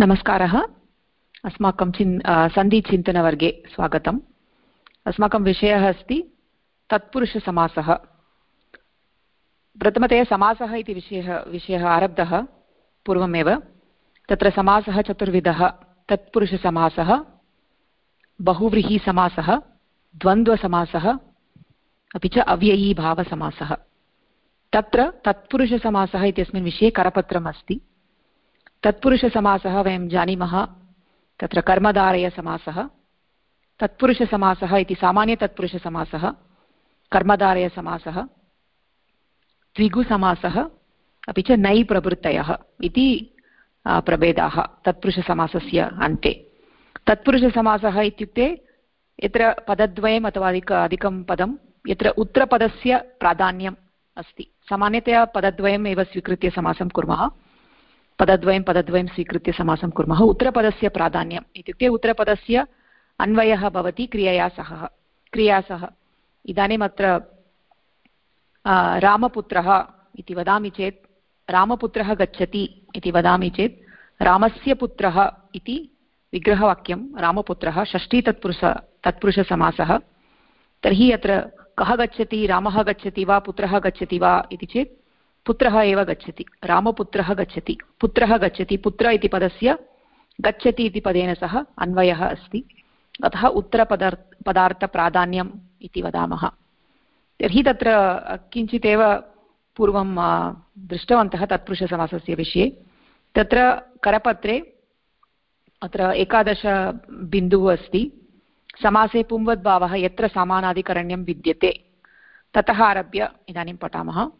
नमस्कारः। अस्माकं चिन् सन्धिचिन्तनवर्गे स्वागतम्। अस्माकं विषयः अस्ति तत्पुरुषसमासः। प्रथमतया समासः इति विषयः विषयः आरब्धः पूर्वमेव। तत्र समासः चतुर्विधः। तत्पुरुषसमासः, बहुव्रीहिसमासः, द्वन्द्वसमासः, अपि च अव्ययीभावसमासः। तत्र तत्पुरुषसमासः इत्यस्मिन् विषये करपत्रम् अस्ति। तत्पुरुषसमासः वयं जानीमः, तत्र कर्मधारयसमासः, तत्पुरुषसमासः इति सामान्यतत्पुरुषसमासः कर्मधारयसमासः द्विगुसमासः अपि च नै प्रवृत्तयः इति प्रभेदाः तत्पुरुषसमासस्य अन्ते। तत्पुरुषसमासः इत्युक्ते यत्र पदद्वयम् अथवा अधिक, अधिकं पदं, यत्र उत्तरपदस्य प्राधान्यम् अस्ति। सामान्यतया पदद्वयम् स्वीकृत्य समासं कुर्मः। पदद्वयं पदद्वयं स्वीकृत्य समासं कुर्मः। उत्तरपदस्य प्राधान्यम् इत्युक्ते उत्तरपदस्य अन्वयः भवति क्रियया सह। क्रिया सह। इदानीम् अत्र रामपुत्रः इति वदामि चेत्, रामपुत्रः गच्छति इति वदामि चेत्, रामस्य पुत्रः इति विग्रहवाक्यं, रामपुत्रः षष्ठीतत्पुरुष, तत्पुरुषसमासः। तर्हि अत्र कः गच्छति, रामः गच्छति वा, पुत्रः गच्छति वा इति चेत् पुत्रः एव गच्छति, रामपुत्रः गच्छति, पुत्रः गच्छति, पुत्र इति पदस्य गच्छति इति पदेन सह अन्वयः अस्ति। अतः उत्तरपदार्, पदार्थप्राधान्यम् इति वदामः। तर्हि तत्र किञ्चिदेव पूर्वं दृष्टवन्तः तत्पुरुषसमासस्य विषये। तत्र करपत्रे अत्र एकादश बिन्दुः अस्ति। समासे पुंवद्भावः यत्र समानाधिकरण्यं विद्यते, ततः आरभ्य इदानीं पठामः।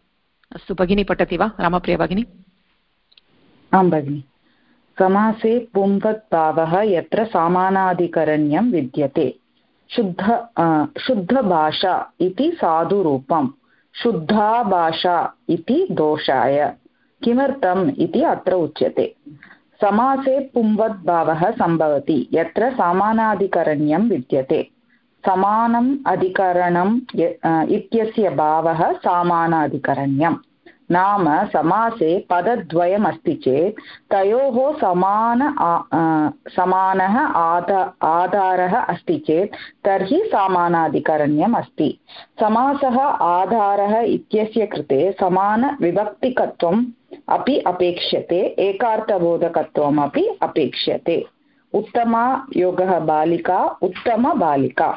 अस्तु, भगिनी, पठति वा? रामप्रिया भगिनी? आं भगिनि। समासे पुंवद्भावः यत्र समानाधिकरण्यं विद्यते। शुद्ध शुद्धभाषा इति साधुरूपं। शुद्धा भाषा इति दोषाय। किमर्थम् इति अत्र उच्यते। समासे पुंवद्भावः सम्भवति। यत्र समानाधिकरण्यं विद्यते। समानम् अधिकरणम् इत्यस्य भावः सामानाधिकरण्यम्। नाम समासे पदद्वयमस्ति चेत् तयोः समान समानः आधा आधारः अस्ति चेत् तर्हि समानाधिकरण्यम् अस्ति समासः आधारः इत्यस्य कृते समानविभक्तिकत्वम् अपि अपेक्ष्यते, एकार्थबोधकत्वमपि अपेक्ष्यते। उत्तमा योगः बालिका उत्तमबालिका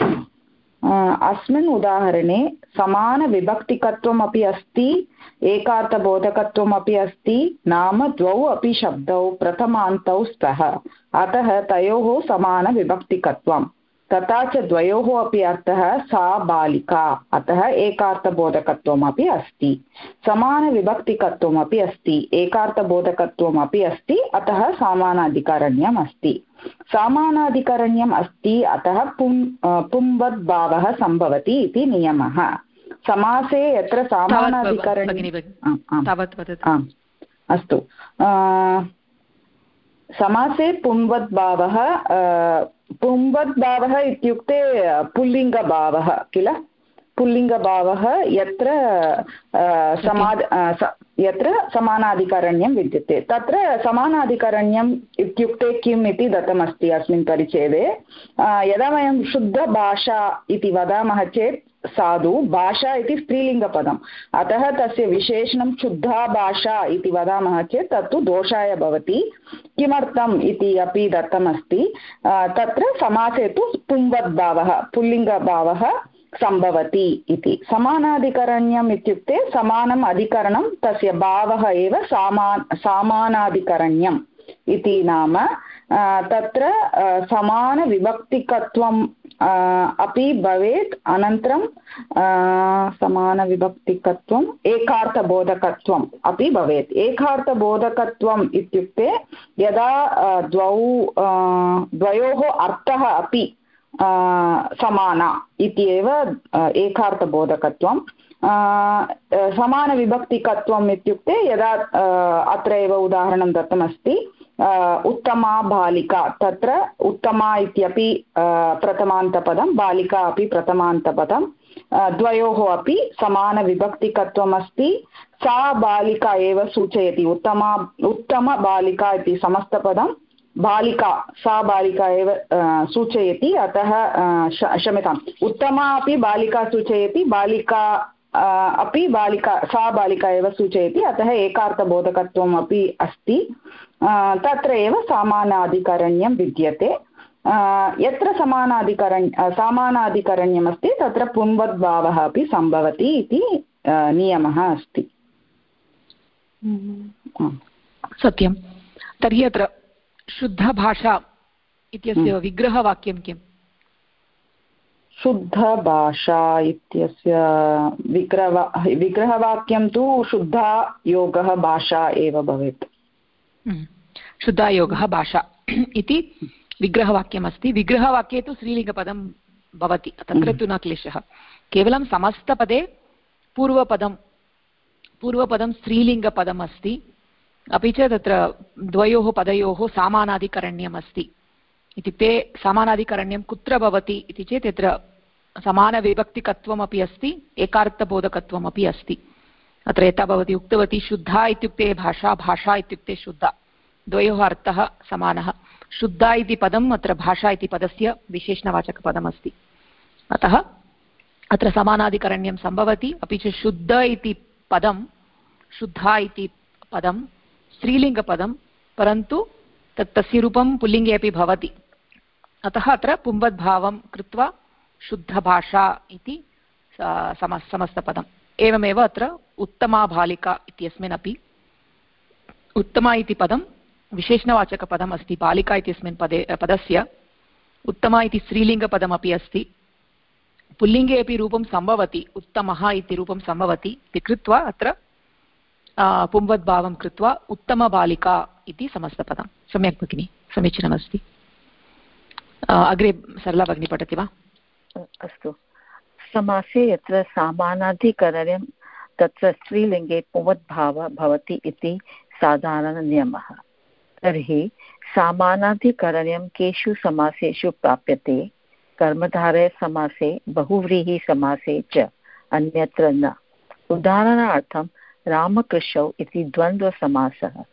अस्मिन् उदाहरणे समानविभक्तिकत्वम् अपि अस्ति एकार्थबोधकत्वमपि अस्ति, नाम द्वौ अपि शब्दौ, प्रथमान्तौ स्तः। अतः तयोः समानविभक्तिकत्वम् तथा च द्वयोः अपि अर्थः सा बालिका। अतः एकार्थबोधकत्वमपि अस्ति। समानविभक्तिकत्वमपि अस्ति। एकार्थबोधकत्वमपि अस्ति। अतः समानाधिकरण्यम् अस्ति। समानाधिकरण्यम् अस्ति अतः पुं पुंवद्भावः सम्भवति इति नियमः। समासे यत्र सामानाधिकरण्यम् अस्तु। समासे पुंवद्भावः पुंवद्भावः इत्युक्ते पुल्लिङ्गभावः किल? पुल्लिङ्गभावः यत्र समाद् यत्र समानाधिकरण्यं विद्यते। तत्र समानाधिकरण्यम् इत्युक्ते किम् इति दत्तमस्ति अस्मिन् परिच्छेदे। यदा वयं शुद्धभाषा इति वदामः चेत् साधु, भाषा इति स्त्रीलिङ्गपदम्। अतः तस्य विशेषणं शुद्धा भाषा इति वदामः चेत् तत्तु दोषाय भवति। किमर्थम् इति अपि दत्तमस्ति। तत्र समासे तु पुंवद्भावः, पुल्लिङ्गभावः सम्भवति इति। समानाधिकरण्यम् इत्युक्ते समानम् अधिकरणं, तस्य भावः एव सामा, सामानाधिकरण्यम् इति नाम। तत्र समानविभक्तिकत्वम् अपि भवेत्। अनन्तरं समानविभक्तिकत्वम्, एकार्थबोधकत्वम् अपि भवेत्। एकार्थबोधकत्वम् इत्युक्ते यदा द्वौ द्वयोः अर्थः अपि समाना इत्येव एकार्थबोधकत्वं. समानविभक्तिकत्वम् इत्युक्ते यदा अत्र एव उदाहरणं दत्तमस्ति उत्तमा बालिका, तत्र उत्तमा इत्यपि प्रथमान्तपदं, बालिका अपि प्रथमान्तपदं द्वयोः अपि समानविभक्तिकत्वम् अस्ति सा बालिका एव सूचयति, उत्तमा उत्तमबालिका इति समस्तपदं बालिका सा बालिका एव सूचयति अतः क्षम्यताम्। उत्तमा अपि बालिका सूचयति बालिका अपि बालिका सा बालिका एव सूचयति अतः एकार्थबोधकत्वम् अपि अस्ति। तत्र एव सामानाधिकरण्यं विद्यते। यत्र समानाधिकरण् सामानाधिकरण्यमस्ति तत्र पुंवद्भावः अपि सम्भवति इति नियमः अस्ति। सत्यं तर्हि अत्र शुद्धभाषा इत्यस्य हम्म। विग्रहवाक्यं किम् शुद्धभाषा इत्यस्य विग्रह विग्रहवाक्यं तु शुद्धा योगः भाषा एव भवेत् हम्म। शुद्धा योगः भाषा इति विग्रहवाक्यमस्ति विग्रहवाक्ये तु स्त्रीलिङ्गपदं भवति तत्र हम्म। तु न क्लेशः केवलं समस्तपदे पूर्वपदं पूर्वपदं स्त्रीलिङ्गपदम् अस्ति अपि च तत्र द्वयोः पदयोः समानाधिकरण्यम् अस्ति इत्युक्ते समानाधिकरण्यं कुत्र भवति इति चेत् यत्र समानविभक्तिकत्वमपि अस्ति, एकार्थबोधकत्वमपि अस्ति। अत्र यथा भवती, उक्तवती शुद्धा इत्युक्ते भाषा भाषा इत्युक्ते शुद्धा। द्वयोः अर्थः समानः। शुद्धा इति पदम् अत्र भाषा इति पदस्य विशेषणवाचकपदमस्ति। अतः अत्र समानाधिकरण्यं सम्भवति, अपि च शुद्ध इति पदं, शुद्धा इति पदं स्त्रीलिङ्गपदं, परन्तु तत् तस्य रूपं पुल्लिङ्गे अपि भवति। अतः अत्र पुंवद्भावं कृत्वा शुद्धभाषा इति सम, समस्तपदम्। एवमेव अत्र उत्तमा बालिका इत्यस्मिन् अपि उत्तमा इति पदं, विशेषणवाचकपदम् अस्ति, बालिका इत्यस्मिन् पदे, पदस्य। उत्तमा इति स्त्रीलिङ्गपदमपि अस्ति। पुल्लिङ्गे अपि रूपं सम्भवति उत्तमः इति रूपं सम्भवति इति कृत्वा अत्र पुंवद्भावं कृत्वा उत्तमबालिका इति समस्तपदं. सम्यक् भगिनि, समीचीनमस्ति. अग्रे सरला भगिनी पठति वा? अस्तु. समासे यत्र सामानाधिकरणं, तत्र स्त्रीलिङ्गे पुंवद्भावः भवति इति साधारणनियमः. तर्हि सामानाधिकरणं केषु समासेषु प्राप्यते कर्मधारयसमासे बहुव्रीहिसमासे च, अन्यत्र न. उदाहरणार्थं रामकृष्णौ इति द्वन्द्वसमासः।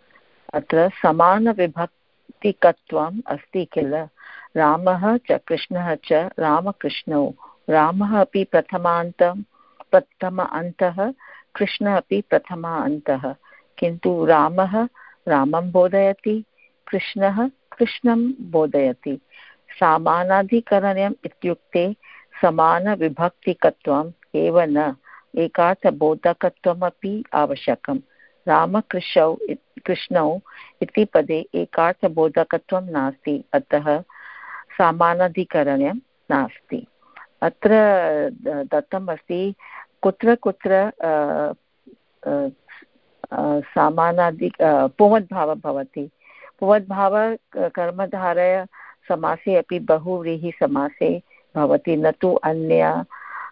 अत्र समानविभक्तिकत्वम् अस्ति किल? रामः च कृष्णः च रामकृष्णौ। रामः अपि प्रथमान्तं, प्रथम अन्तः, कृष्णः अपि प्रथमा अन्तः। किन्तु रामः रामं बोधयति, कृष्णः कृष्णं बोधयति। सामानाधिकरणम् इत्युक्ते समानविभक्तिकत्वम् एव न। एकार्थबोधकत्वमपि आवश्यकं रामकृष्णौ कृष्णौ इति पदे एकार्थबोधकत्वं नास्ति। अतः सामानाधिकरणं नास्ति। अत्र दत्तम् अस्ति कुत्र कुत्र सामानादि पुवद्भावः भवति। पुवद्भावः कर्मधारय समासे अपि बहुव्रीहिसमासे भवति, न तु अन्य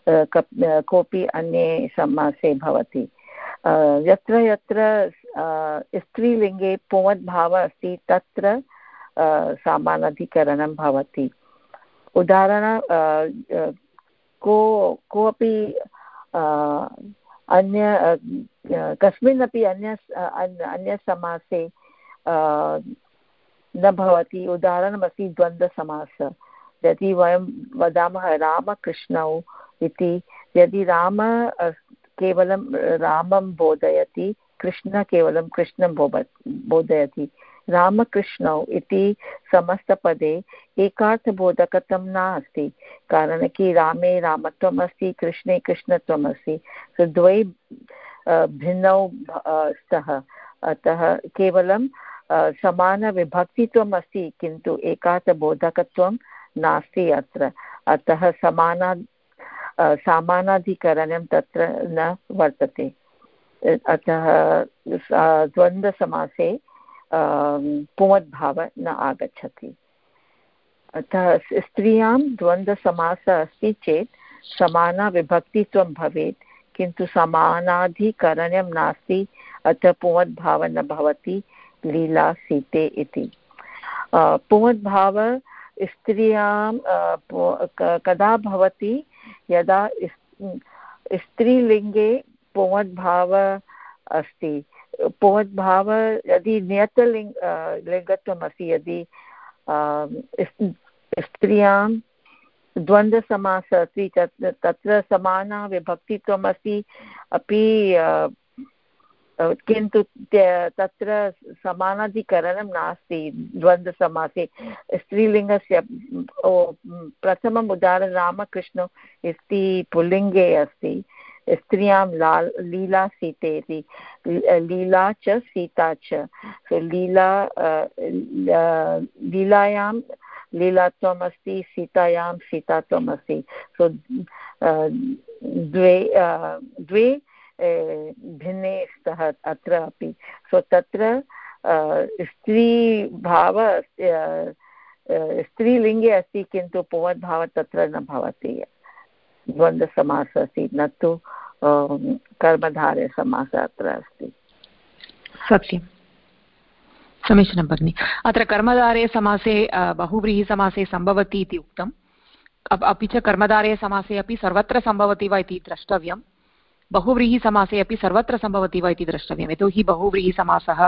कोऽपि अन्ये समासे भवति। यत्र यत्र स्त्रीलिङ्गे पुमद्भावः अस्ति, तत्र सामानाधिकरणं भवति। उदाहरण को, कोऽपि अन्य कस्मिन्नपि अन्य अन्यसमासे न भवति। उदाहरणमस्ति द्वन्द्वसमासः। यदि वयं वदामः रामकृष्णौ इति, यदि राम केवलं रामं बोधयति, कृष्ण केवलं कृष्णं बोधयति, रामकृष्णौ इति समस्तपदे एकार्थबोधकत्वं नास्ति, कारणं कि रामे रामत्वम् अस्ति कृष्णे कृष्णत्वम् अस्ति द्वै भिन्नौ स्तः। अतः केवलं समानविभक्तित्वम् अस्ति किन्तु एकार्थबोधकत्वं नास्ति अत्र। अतः समाना सामानाधिकरणं तत्र न वर्तते। अतः द्वन्द्वसमासे पुमद्भावः न आगच्छति। अतः स्त्रियाँ द्वन्द्वसमासः अस्ति चेत् समानविभक्तित्वं भवेत्, किन्तु समानाधिकरणं नास्ति, अतः पुमद्भावः न भवति, लीला सीते इति। पुमद्भावः स्त्रियाँ कदा भवति यदा स्त्रीलिङ्गे पुमद्भाव अस्ति। पोवद्भाव यदि नियतलिङ्ग लिङ्गत्वम् अस्ति यदि स्त्रियाँ द्वन्द्वसमासः अस्ति तत् तत्र समाना विभक्तित्वम् अस्ति अपि किन्तु तत्र समानाधिकरणं नास्ति, द्वन्द्वसमासे। स्त्रीलिङ्गस्य प्रथमम् उदाहरणं रामकृष्ण इति पुल्लिङ्गे अस्ति। स्त्रियाँ ला लीला सीते इति। लीला च सीता च। लीला लीलायां लीलात्वम् अस्ति, सीतायां सीतात्वम् अस्ति। सो द्वे द्वे भिन्ने स्तः अत्र अपि। सो तत्र स्त्रीभाव स्त्रीलिङ्गे अस्ति, किन्तु पुवद्भावः तत्र न भवति। द्वन्द्वसमासः अस्ति न तु कर्मधारयसमासः अत्र अस्ति। सत्यं। समीचीनं भगिनि। अत्र कर्मधारे समासे बहुव्रीहिसमासे सम्भवति इति उक्तम्। अपि च कर्मधारे समासे अपि सर्वत्र सम्भवति वा इति द्रष्टव्यं बहुव्रीहिसमासे अपि सर्वत्र सम्भवति वा इति द्रष्टव्यं यतोहि बहुव्रीहिसमासः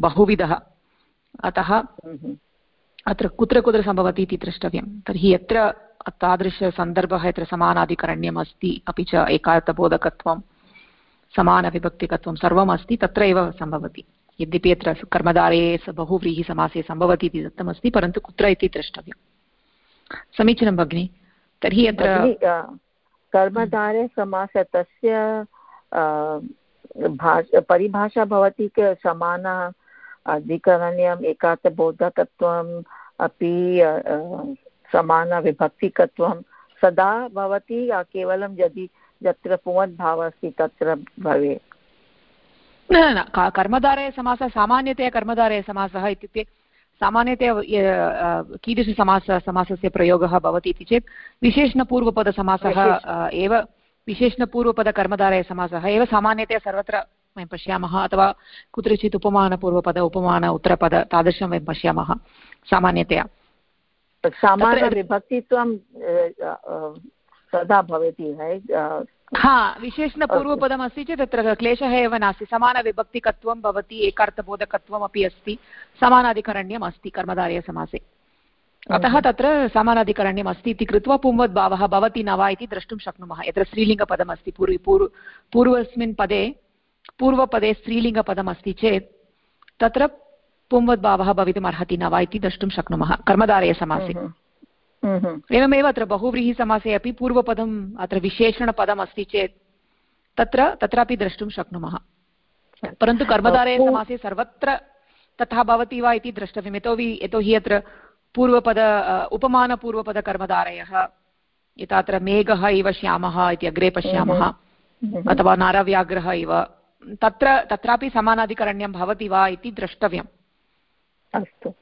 बहुविधः। अतः अत्र कुत्र कुत्र सम्भवति इति द्रष्टव्यं तर्हि यत्र तादृशसन्दर्भः यत्र समानाधिकरण्यम् अस्ति अपि च एकार्थबोधकत्वं समानविभक्तिकत्वं सर्वम् अस्ति तत्र एव सम्भवति। यद्यपि अत्र कर्मधारे बहुव्रीहिसमासे सम्भवति इति दत्तमस्ति परन्तु कुत्र इति द्रष्टव्यं समीचीनं भगिनि तर्हि अत्र कर्मधारे समास तस्य भाष, परिभाषा भवति समान अधिकरण्यम् एकार्थबोधकत्वम् अपि समानविभक्तिकत्वं सदा भवति केवलं यदि यत्र पुवद्भावः अस्ति तत्र भवेत्। न न कर्मधारय समासः सामान्यतया कर्मधारय समासः इत्युक्ते सामान्यतया कीदृशसमास समासस्य प्रयोगः भवति इति चेत् विशेषणपूर्वपदसमासः एव विशेषणपूर्वपदकर्मधारयसमासः एव सामान्यतया सर्वत्र वयं पश्यामः अथवा कुत्रचित् उपमानपूर्वपद उपमान उत्तरपद तादृशं वयं पश्यामः सामान्यतया। समानविभक्तित्वं तदा भवति हा विशेषणपूर्वपदमस्ति चेत् तत्र क्लेशः एव नास्ति। समानविभक्तिकत्वं भवति एकार्थबोधकत्वम् अपि अस्ति समानाधिकरण्यम् अस्ति। कर्मधारयसमासे अतः तत्र समानाधिकरण्यम् अस्ति इति कृत्वा पुंवद्भावः भवति न वा इति द्रष्टुं शक्नुमः। यत्र स्त्रीलिङ्गपदमस्ति पूर्व पूर्व पूर्वस्मिन् पदे पूर्वपदे स्त्रीलिङ्गपदमस्ति चेत् तत्र पुंवद्भावः भवितुम् अर्हति न वा इति द्रष्टुं शक्नुमः। कर्मधारयसमासे एवमेव अत्र बहुव्रीहिसमासे अपि पूर्वपदम् अत्र विशेषणपदम् अस्ति चेत् तत्र तत्रापि द्रष्टुं शक्नुमः। परन्तु कर्मधारयसमासे सर्वत्र तथा भवति वा इति द्रष्टव्यम्। यतोहि यतोहि अत्र पूर्वपद उपमानपूर्वपदकर्मधारयः यथा अत्र मेघः इव श्यामः इति अग्रे पश्यामः अथवा नारव्याघ्रः इव। तत्र तत्रापि समानाधिकरण्यं भवति वा इति द्रष्टव्यम्। अस्तु।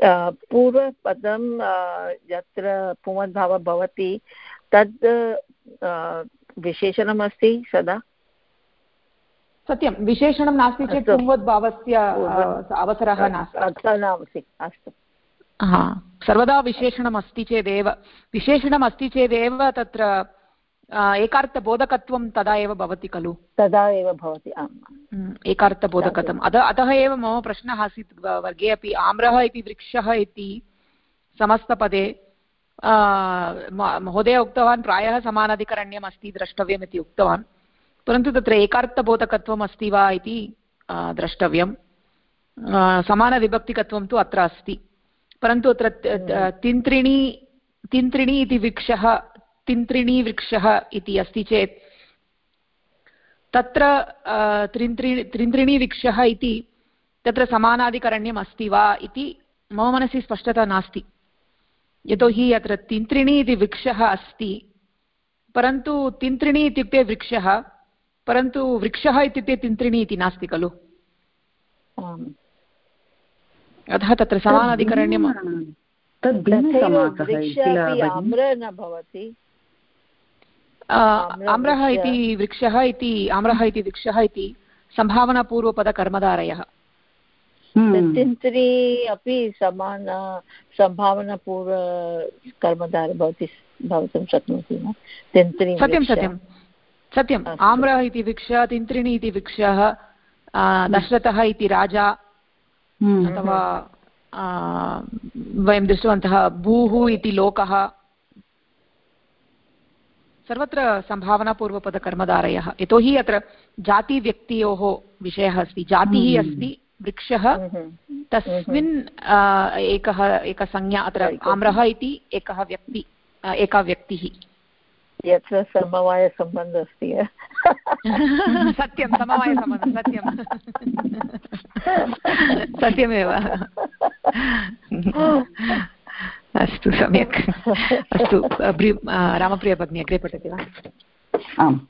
पूर्वपदं यत्र पुमद्भावः भवति तद् विशेषणमस्ति सदा? सत्यं विशेषणं नास्ति चेत् पुंवद्भावस्य अवसरः नास्ति। अस्तु हा सर्वदा विशेषणम् अस्ति चेदेव विशेषणम् अस्ति चेदेव तत्र एकार्थबोधकत्वं तदा एव भवति खलु तदा एव भवति आम् एकार्थबोधकत्वम् अतः अतः एव मम प्रश्नः आसीत् वर्गे अपि आम्रः इति वृक्षः इति समस्तपदे महोदय उक्तवान् प्रायः समानाधिकरण्यम् अस्ति द्रष्टव्यम् इति उक्तवान् परन्तु तत्र एकार्थबोधकत्वम् अस्ति वा इति द्रष्टव्यं समानविभक्तिकत्वं तु अत्र अस्ति परन्तु अत्र तिन्त्रिणी तिन्त्रिणी इति वृक्षः तिन्त्रिणीवृक्षः इति अस्ति चेत्। तत्र त्रिन्त्रि त्रिन्त्रिणीवृक्षः इति तत्र समानाधिकरण्यम् अस्ति वा इति मम मनसि स्पष्टता नास्ति। यतोहि अत्र तिन्त्रिणी इति वृक्षः अस्ति परन्तु तिन्त्रिणी इत्युक्ते वृक्षः परन्तु वृक्षः इत्युक्ते तिन्त्रिणी इति नास्ति खलु। अतः तत्र समानाधिकरण्यं आम्रः इति वृक्षः इति आम्रः इति वृक्षः इति सम्भावनापूर्वपदकर्मधारयः। हम्म। तिन्त्री अपि समान सम्भावनापूर्व कर्मधार भवति भवितुं शक्नोति सत्यं सत्यं। सत्यम्। आम्रः इति वृक्षः तिन्त्रिणी इति वृक्षः दशरथः इति राजा हम्म। अथवा वयं दृष्टवन्तः भूः इति लोकः। सर्वत्र सम्भावनापूर्वपदकर्मधारयः। यतोहि अत्र जातिव्यक्तयोः विषयः अस्ति। जातिः हम्म। अस्ति वृक्षः हम्म। तस्मिन् एकः एका संज्ञा अत्र आम्रः इति एकः व्यक्ति एका व्यक्तिः। यत्र समवायसम्बन्धः अस्ति। सत्यं समवायसम्बन्धः सत्यं। सत्यमेव। अस्तु, सम्यक्। अस्तु रामप्रिया भगिनी, अग्रे पठति वा? आम्।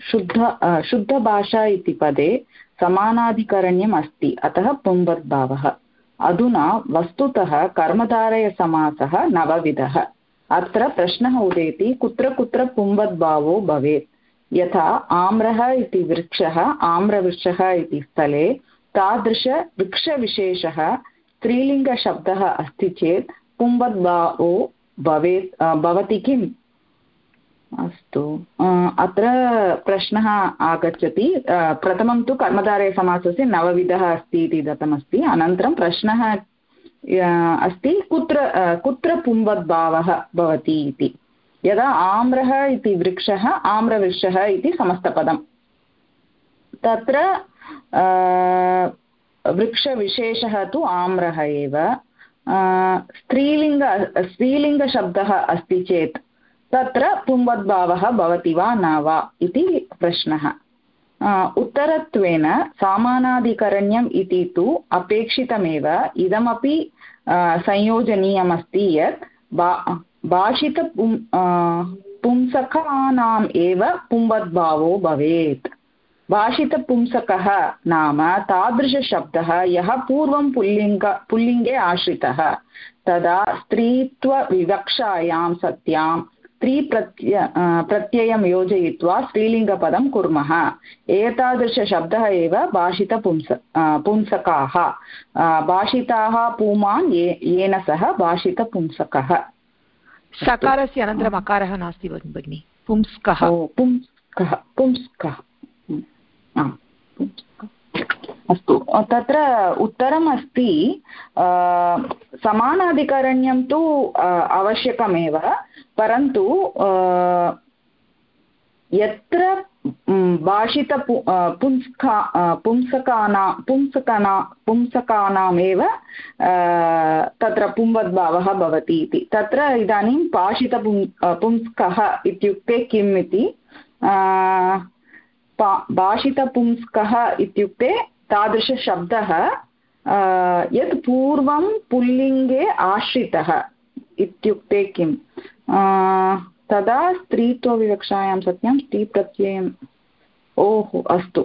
शुद्ध शुद्धभाषा इति पदे समानाधिकरण्यम् अस्ति। अतः पुंवद्भावः अधुना वस्तुतः कर्मधारयसमासः नवविधः। अत्र प्रश्नः उदेति, कुत्र कुत्र पुंवद्भावो भवेत्? यथा आम्रः इति वृक्षः, आम्रवृक्षः इति स्थले, तादृशवृक्षविशेषः स्त्रीलिङ्गशब्दः अस्ति चेत् पुंवद्भावो भवेत् भवति किम्? अस्तु. अत्र प्रश्नः आगच्छति. प्रथमं तु कर्मधारयसमासस्य नवविधः अस्ति इति दत्तमस्ति. अनन्तरं प्रश्नः अस्ति, कुत्र कुत्र पुंवद्भावः भवति इति? यदा आम्रः इति वृक्षः, आम्रवृक्षः इति समस्तपदम् तत्र वृक्षविशेषः तु आम्रः एव. स्त्रीलिङ्ग, स्त्रीलिङ्गशब्दः अस्ति चेत् तत्र पुंवद्भावः भवति वा न वा इति प्रश्नः. उत्तरत्वेन सामानाधिकरण्यम् इति तु अपेक्षितमेव. इदमपि संयोजनीयमस्ति यत् बा भाषित पुंसकानाम् एव पुंवद्भावो भवेत्. भाषितपुंसकः नाम तादृशशब्दः यः पूर्वं पुल्लिङ्ग पुल्लिङ्गे आश्रितः तदा स्त्रीत्वविवक्षायां सत्यां स्त्रीप्रत्य प्रत्ययं योजयित्वा स्त्रीलिङ्गपदं कुर्मः। एतादृशशब्दः एव भाषितपुंस पुंसकाः। भाषिताः पुमान् ये येन सह भाषितपुंसकः। सकारस्य अनन्तरम् अकारः नास्ति भगिनि पुंस्कः। पुंस्कः पुंस्कः। अस्तु। तत्र उत्तरम् अस्ति समानाधिकरण्यं तु आवश्यकमेव, परन्तु यत्र भाषित पुंस्का पुंसकाना पुंसकाना, पुंसकानामेव तत्र पुंवद्भावः भवति इति। तत्र इदानीं भाषितपुं पुंस्कः इत्युक्ते किम् इति? भाषितपुंस्कः इत्युक्ते तादृशशब्दः यत् पूर्वं पुल्लिङ्गे आश्रितः इत्युक्ते किं तदा स्त्रीत्वविवक्षायां सत्यं स्त्रीप्रत्ययम् ओहो, अस्तु।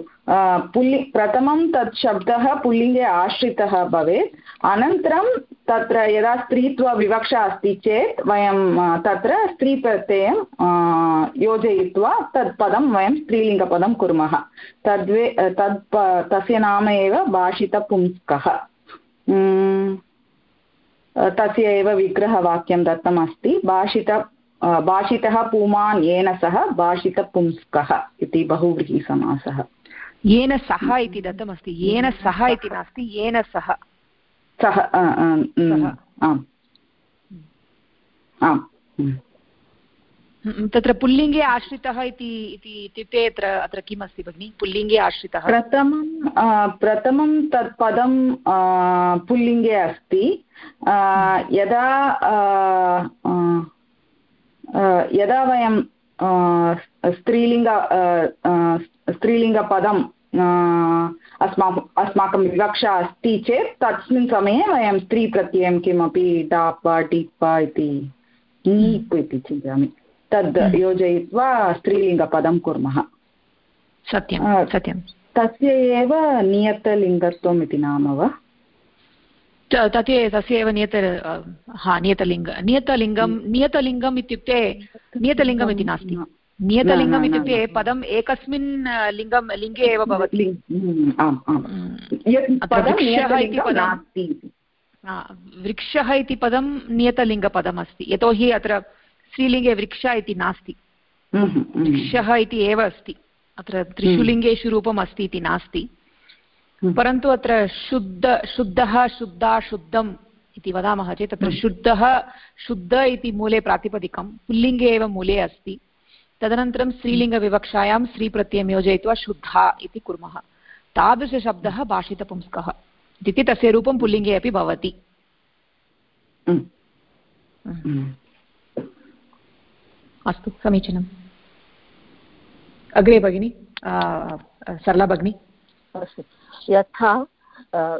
पुल्लि, प्रथमं तत् शब्दः पुल्लिङ्गे आश्रितः भवेत्। अनन्तरं तत्र यदा स्त्रीत्वविवक्षा अस्ति चेत् वयं तत्र स्त्रीप्रत्ययं योजयित्वा तत् पदं वयं स्त्रीलिङ्गपदं कुर्मः। तद्वे तत् तस्य नाम एव भाषितपुंस्कः। तस्य एव विग्रहवाक्यं दत्तमस्ति। भाषित भाषितः पुमान् येन सह भाषितपुंस्कः इति बहुव्रीहिसमासः येन सः इति दत्तमस्ति। येन सः इति नास्ति येन सः सः आम्। आम्। तत्र पुल्लिङ्गे आश्रितः इति इत्युक्ते अत्र अत्र किम् अस्ति भगिनि? पुल्लिङ्गे आश्रितः। प्रथमं प्रथमं तत् पदं पुल्लिङ्गे अस्ति। यदा यदा वयं स्त्रीलिङ्ग स्त्रीलिङ्गपदम् अस्माकम् अस्माकं विवक्षा अस्ति चेत् तस्मिन् समये वयं स्त्रीप्रत्ययं किमपि डाप् वा टिप् वा इति नीप् इति चिन्तयामि तद्। योजयित्वा स्त्रीलिङ्गपदं कुर्मः सत्यं सत्यं तस्य एव नियतलिङ्गत्वम् इति नाम वा तत् तस्य एव नियत हा नियतलिङ्ग नियतलिङ्गं नियतलिङ्गम् इत्युक्ते नियतलिङ्गम् इति नास्ति। नियतलिङ्गम् इत्युक्ते पदम् एकस्मिन् लिङ्गं लिङ्गे एव भवति। वृक्षः इति पदं नियतलिङ्गपदम् अस्ति यतोहि अत्र स्त्रीलिङ्गे वृक्ष इति नास्ति। वृक्षः इति एव अस्ति। अत्र त्रिषु लिङ्गेषु रूपम् अस्ति इति नास्ति। परन्तु अत्र शुद्ध शुद्धः शुद्धा शुद्धम् इति वदामः चेत् तत्र शुद्धः शुद्ध इति मूले प्रातिपदिकं पुल्लिङ्गे एव मूले अस्ति। तदनन्तरं स्त्रीलिङ्गविवक्षायां स्त्रीप्रत्ययं योजयित्वा शुद्धा इति कुर्मः। तादृशशब्दः भाषितपुंस्कः इत्युक्ते तस्य रूपं पुल्लिङ्गे अपि भवति। अस्तु समीचीनम्। अग्रे भगिनि सरला भगिनी। यथा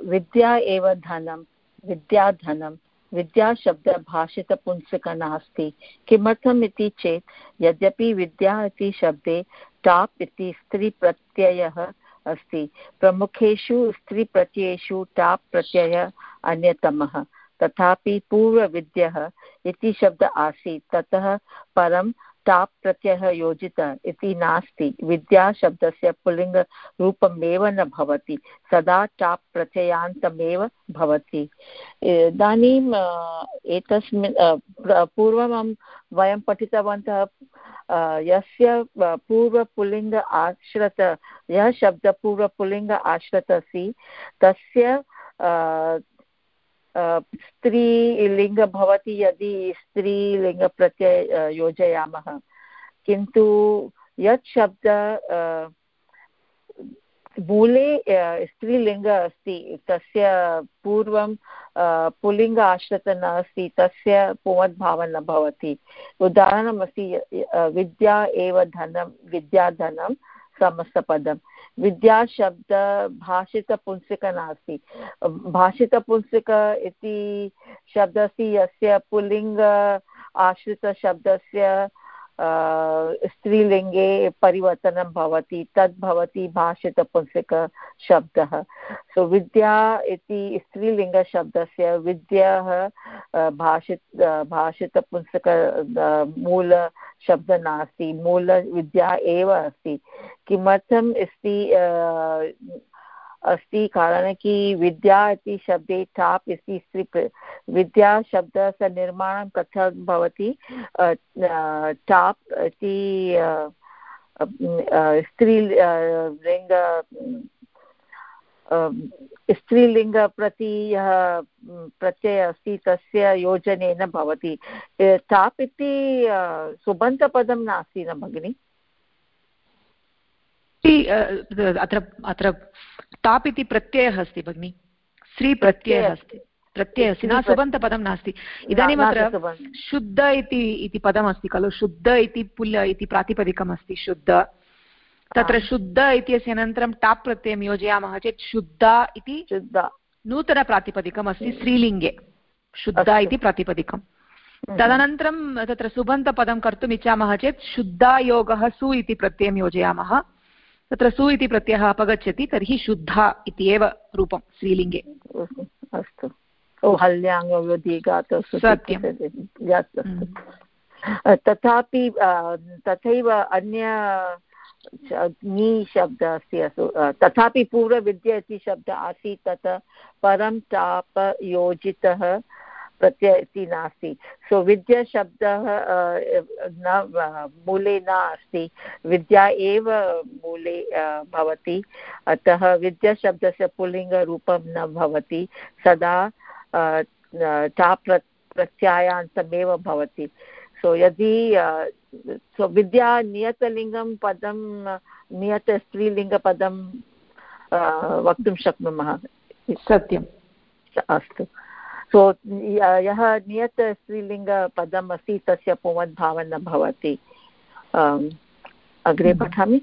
विद्या एव धनं विद्याधनं विद्याशब्दभाषितपुंसक नास्ति, किमर्थम् इति चेत् यद्यपि विद्या इति शब्दे टाप् इति स्त्रीप्रत्ययः अस्ति। प्रमुखेषु स्त्रीप्रत्ययेषु टाप् प्रत्ययः अन्यतमः। तथापि पूर्वविद्यः इति शब्द आसीत्, ततः परं टाप् प्रत्ययः योजितः इति नास्ति। विद्याशब्दस्य पुल्लिङ्गरूपमेव न भवति, सदा टाप् प्रत्ययान्तमेव भवति। इदानीम् एतस्मिन् पूर्वं वयं पठितवन्तः यस्य पूर्वपुल्लिङ्ग आश्रत, यः शब्दः पूर्वपुल्लिङ्ग आश्रित तस्य स्त्रीलिङ्ग भवति यदि स्त्रीलिङ्गप्रत्यय योजयामः। किन्तु यत् शब्द मूले स्त्रीलिङ्ग अस्ति, तस्य पूर्वं पुल्लिङ्ग आश्रित नास्ति तस्य पुमद्भावः न भवति। उदाहरणमस्ति विद्या एव धनं, विद्याधनं समस्तपदं विद्याशब्द भाषितपुंसिक नास्ति भाषितपुंसिक इति शब्दः अस्ति यस्य पुल्लिङ्ग आश्रितशब्दस्य स्त्रीलिङ्गे परिवर्तनं भवति, तद् भवति भाषितपुंसकशब्दः सो विद्या इति स्त्रीलिङ्गशब्दस्य विद्याः भाषित भाषितपुंसक मूलशब्दः नास्ति मूलविद्या एव अस्ति। किमर्थम् अस्ति अस्ति। कारणं कि विद्या इति शब्दे टाप् इति स्त्री विद्याशब्दस्य निर्माणं कथं भवति? टाप् इति स्त्रीलिङ्ग स्त्रीलिङ्ग प्रति यः प्रत्ययः अस्ति तस्य योजनेन भवति। टाप् इति सुबन्तपदं नास्ति न, भगिनि? अत्र अत्र टाप् इति प्रत्ययः अस्ति भगिनि। श्री प्रत्ययः अस्ति। प्रत्ययः अस्ति। न सुबन्तपदं नास्ति। इदानीम् अत्र शुद्ध इति इति पदमस्ति खलु। शुद्ध इति पुल् इति प्रातिपदिकम् अस्ति शुद्ध। तत्र शुद्ध इत्यस्य अनन्तरं टाप् प्रत्ययं योजयामः चेत् शुद्धा इति नूतनप्रातिपदिकम् अस्ति स्त्रीलिङ्गे। शुद्धा इति प्रातिपदिकं हम्म। तदनन्तरं तत्र सुबन्तपदं कर्तुम् इच्छामः चेत् शुद्धायोगः सु इति प्रत्ययं योजयामः। तत्र सु इति प्रत्ययः अपगच्छति तर्हि शुद्धा इति एव रूपं स्त्रीलिङ्गे। अस्तु। सत्यं तथापि तथैव अन्य शब्दः अस्ति अस्तु तथापि पूर्वविद्या इति शब्दः आसीत् तत् परं तापयोजितः प्रत्यय इति नास्ति। सो विद्याशब्दः न मूले न अस्ति। विद्या एव मूले भवति। अतः विद्याशब्दस्य पुल्लिङ्गरूपं न भवति। सदा टा प्र प्रत्यायान्तमेव भवति। सो यदि सो विद्या नियतलिङ्गं पदं नियतस्त्रीलिङ्गपदं वक्तुं शक्नुमः? सत्यम्। अस्तु। सो यः नियत स्त्रीलिङ्गपदम् अस्ति तस्य पुमद्भावः न भवति. अग्रे हम्म। पठामि?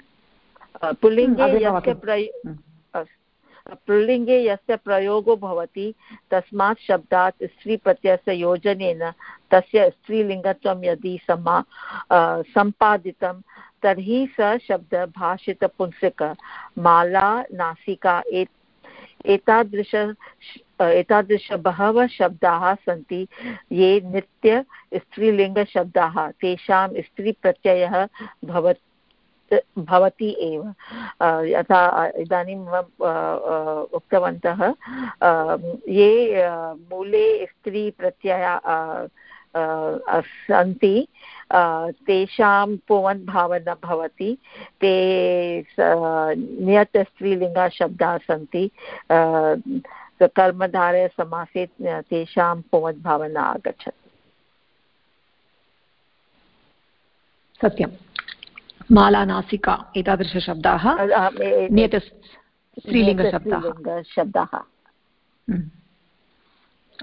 पुल्लिङ्गे यस्य प्रयो पुल्लिङ्गे यस्य प्रयोगो भवति तस्मात् शब्दात् स्त्रीप्रत्ययस्य योजनेन तस्य स्त्रीलिङ्गत्वं यदि समा सम्पादितं तर्हि स शब्द भाषितपुंसक माला नासिका एतादृश एतादृश बहवः शब्दाः सन्ति। ये नित्य स्त्रीलिङ्गशब्दाः, तेषां स्त्रीप्रत्ययः भवत्, भवति एव। यथा इदानीं उक्तवन्तः ये मूले स्त्रीप्रत्यय सन्ति तेषां पुवन् भावना भवति। ते नियत स्त्रीलिङ्गशब्दाः सन्ति। कर्मधारयसमासे तेषां पुवद्भावना आगच्छति। सत्यं माला नासिका एतादृशशब्दाः स्त्रीलिङ्गशब्दाः। हम्म।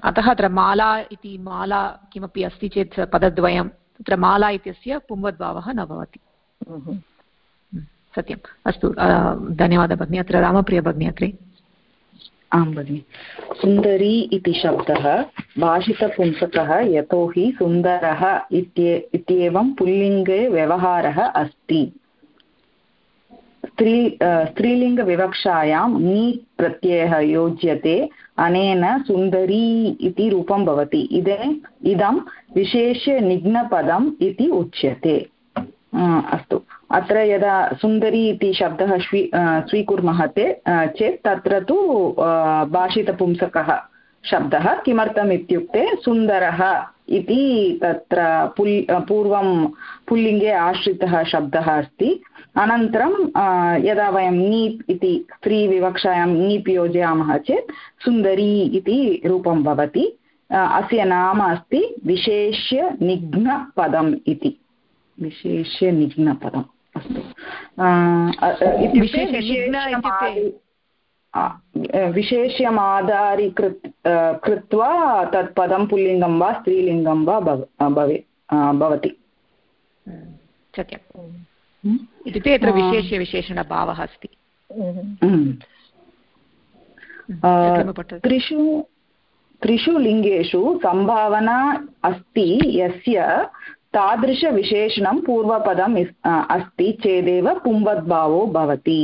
अतः अत्र माला इति माला किमपि अस्ति चेत् पदद्वयं तत्र माला इत्यस्य पुंवद्भावः न भवति। हम्म। सत्यम्। अस्तु धन्यवादः भगिनी अत्र रामप्रिया भगिनी अग्रे। आं भगिनि। सुन्दरी इति शब्दः, भाषितपुंसकः यतोहि सुन्दरः इत्ये, इत्येवं पुल्लिङ्गे व्यवहारः अस्ति। स्त्री स्त्रीलिङ्गविवक्षायां नी प्रत्ययः योज्यते, अनेन सुन्दरी इति रूपं भवति। इदे, इदं विशेष्यनिघ्नपदम् इति उच्यते। अस्तु। अत्र यदा सुन्दरी इति शब्दः स्वी स्वीकुर्मः ते चेत् तत्र तु भाषितपुंसकः शब्दः किमर्थम् इत्युक्ते सुन्दरः इति तत्र पुल् पूर्वं पुल्लिङ्गे आश्रितः शब्दः अस्ति। अनन्तरं यदा वयं नीप् इति स्त्रीविवक्षायां नीप् योजयामः चेत् सुन्दरी इति रूपं भवति। अस्य नाम अस्ति विशेष्य निघ्नपदम् इति। विशेष्य निघ्नपदम्। अस्तु विशेष्यम् आधारीकृत् कृत्वा तत् पदं पुल्लिङ्गं वा स्त्रीलिङ्गं वा भवे भवति सत्यम्? इत्युक्ते यत्र विशेष्यविशेषणभावः अस्ति। त्रिषु त्रिषु लिङ्गेषु सम्भावना अस्ति यस्य तादृशविशेषणं पूर्वपदम् अस्ति चेदेव पुंवद्भावो भवति.